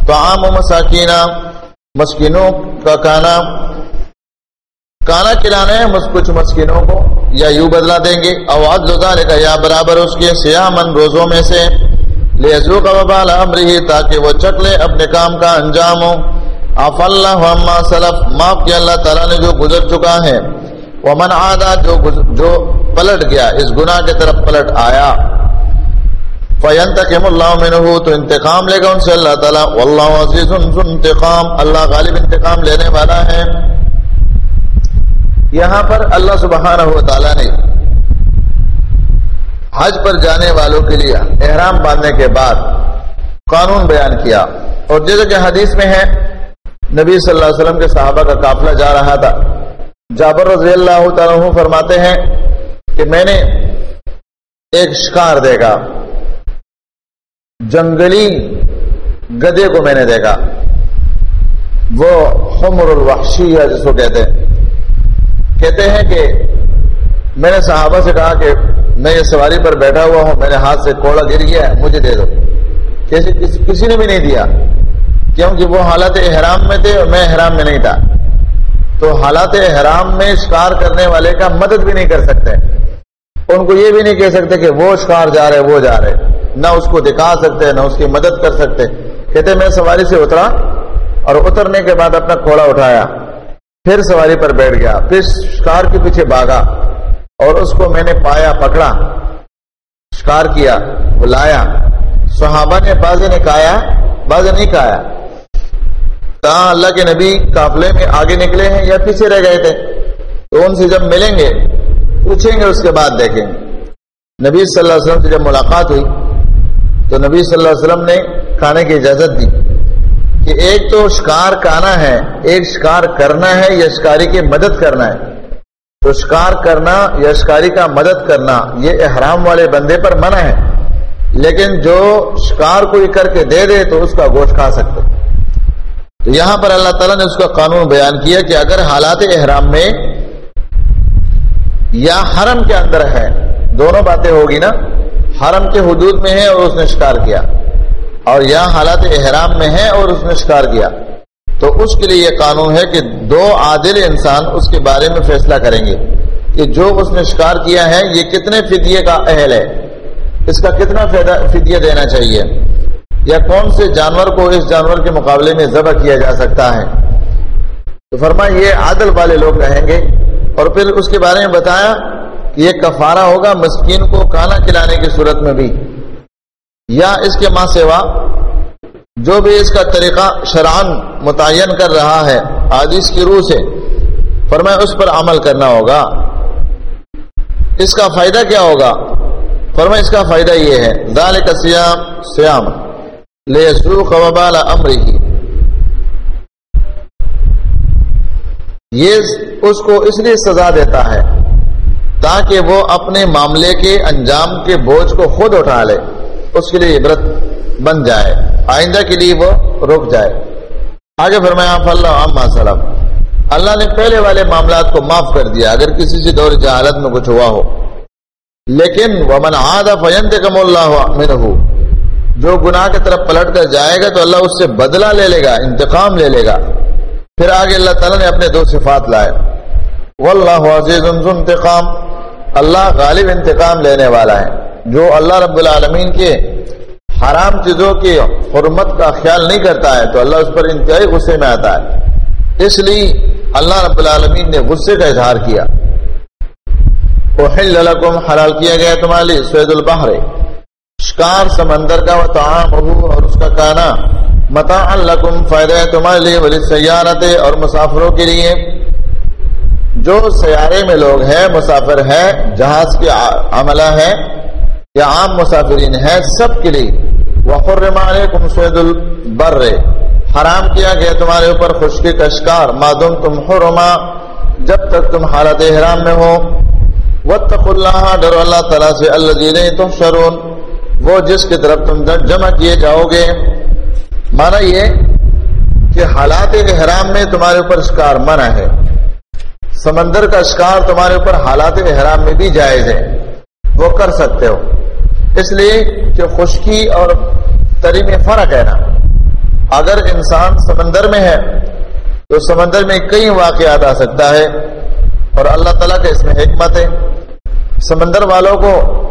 تو عام مساکینہ، مسکینوں کا کانا کانا کھلانا ہے کچھ مسکینوں کو۔ یا یوں بدلا دیں گے۔ آواز لے کا یا برابر اس کے سیاہ من روزوں میں سے۔ لیزو کا وبال امری تاکہ وہ چک لے اپنے کام کا انجام ہو۔ آف اللہ سلف، معاف کیا اللہ تعالیٰ نے جو گزر چکا ہے۔ وہ من آدھا جو جو پلٹ گیا، اس گناہ کی طرف پلٹ آیا۔ فین تک اللہ میں تو انتقام لے گا ان سے اللہ تعالیٰ۔ اللہ عزیز انتقام، اللہ غالب انتقام لینے والا ہے۔ یہاں پر اللہ سبحانہ و تعالیٰ نے حج پر جانے والوں کے لیے احرام باندھنے کے بعد قانون بیان کیا۔ اور جیسے کہ حدیث میں ہے، نبی صلی اللہ علیہ وسلم کے صحابہ کا قافلہ جا رہا تھا۔ جابر رضی اللہ تعالیٰ فرماتے ہیں کہ میں نے ایک شکار دیکھا۔ جنگلی گدے کو میں نے دیکھا۔ وہ حمر الوحشی ہے جس کو کہتے ہیں۔ کہتے ہیں کہ میں نے صحابہ سے کہا کہ میں یہ سواری پر بیٹھا ہوا ہوں میرے ہاتھ سے کوڑا گر گیا ہے مجھے دے دو۔ کسی, کسی نے بھی نہیں دیا۔ کیونکہ وہ حالت احرام میں تھے اور میں احرام میں نہیں تھا۔ تو حالات احرام میں شکار کرنے والے کا مدد بھی نہیں کر سکتے۔ ان کو یہ بھی نہیں کہہ سکتے کہ وہ شکار جا رہے وہ جا رہے۔ نہ اس کو دکھا سکتے نہ اس کی مدد کر سکتے۔ کہتے میں سواری سے اترا اور اترنے کے بعد اپنا کوڑا اٹھایا۔ پھر سواری پر بیٹھ گیا۔ پھر شکار کے پیچھے بھاگا۔ اور اس کو میں نے پایا، پکڑا، شکار کیا، بلایا۔ صحابہ نے بازے نے کھایا بازے نہیں کھایا اللہ کے نبی قافلے میں آگے نکلے ہیں یا پیچھے رہ گئے تھے؟ تو ان سے جب ملیں گے، پوچھیں گے، اس کے بعد دیکھیں گے۔ نبی صلی اللہ علیہ وسلم سے جب ملاقات ہوئی، تو نبی صلی اللہ علیہ وسلم نے کھانے کی اجازت دی کہ ایک تو شکار کانا ہے، ایک شکار کرنا ہے یا شکاری کی مدد کرنا ہے۔ تو شکار کرنا یا شکاری کا مدد کرنا یہ احرام والے بندے پر منع ہے۔ لیکن جو شکار کوئی کر کے دے دے تو اس کا گوشت کھا سکتے تو یہاں پر اللہ تعالیٰ نے اس کا قانون بیان کیا کہ اگر حالات احرام میں یا حرم کے اندر ہے، دونوں باتیں ہوگی نا۔ حرم کے حدود میں ہے اور اس نے شکار کیا۔ اور یا حالات احرام میں ہے اور اس نے شکار کیا۔ تو اس کے لیے یہ قانون ہے کہ دو عادل انسان اس کے بارے میں فیصلہ کریں گے کہ جو اس نے شکار کیا ہے، یہ کتنے فدیے کا اہل ہے؟ اس کا کتنا فدیہ دینا چاہیے؟ یا کون سے جانور کو اس جانور کے مقابلے میں ذبح کیا جا سکتا ہے؟ تو فرما یہ عادل والے لوگ رہیں گے۔ اور پھر اس کے بارے میں بتایا کہ یہ کفارہ ہوگا مسکین کو کھانا کھلانے کی صورت میں بھی۔ یا اس کے ماں سیوا جو بھی اس کا طریقہ شران متعین کر رہا ہے آدیش کی روح سے فرمائے اس پر عمل کرنا ہوگا۔ اس کا فائدہ کیا ہوگا؟ فرمائے اس کا فائدہ یہ ہے دال کا سیام۔ سیام لے وبال امر یہ اس کو اس لیے سزا دیتا ہے تاکہ وہ اپنے معاملے کے انجام کے بوجھ کو خود اٹھا لے، اس کے لیے عبرت۔ بن جائے، آئندہ کے لیے وہ رک جائے۔ آگے فرمایا اللہ سلام اللہ نے پہلے والے معاملات کو معاف کر دیا، اگر کسی سے دور جہالت میں کچھ ہوا ہو۔ لیکن ومن عاد فینت کم اللہ جو گناہ کی طرف پلٹ کر جائے گا، تو اللہ اس سے بدلہ لے لے گا، انتقام لے لے گا۔ پھر آگے اللہ تعالیٰ نے اپنے دو صفات لائے۔ واللہ عزیز انتقام۔ اللہ غالب انتقام لینے والا ہے، جو اللہ رب العالمین کے حرام چیزوں کی حرمت کا خیال نہیں کرتا ہے تو اللہ اس پر انتہائی غصے میں آتا ہے۔ اس لیے اللہ رب العالمین نے غصے کا اظہار کیا۔ حلال کیا گیا تمہارے لیے سید البحر۔ شکار سمندر کا تعام اور اس کا کانا متا القم فائدہ تمہارے لیے بڑی سیارت اور مسافروں کے لیے۔ جو سیارے میں لوگ ہیں، مسافر ہے جہاز کے عملہ ہے یا عام مسافرین ہے سب کے لیے. وحرم علیکم سید البر. حرام کیا گیا تمہارے اوپر خشکی کا شکار معدوم تم حرما. جب تک تم حالت احرام میں ہو. وطق اللہ ڈر اللہ تعالیٰ سے. اللہ تم شرون وہ جس کی طرف تم جمع کیے جاؤ گے. مانا یہ کہ حالات احرام میں تمہارے اوپر شکار منع ہے. سمندر کا شکار تمہارے اوپر حالات احرام میں بھی جائز ہے. وہ کر سکتے ہو. اس لیے کہ خشکی اور تری میں فرق ہے نا۔ اگر انسان سمندر میں ہے، تو سمندر میں کئی واقعات آ سکتا ہے اور اللہ تعالیٰ کا اس میں حکمت ہے۔ سمندر والوں کو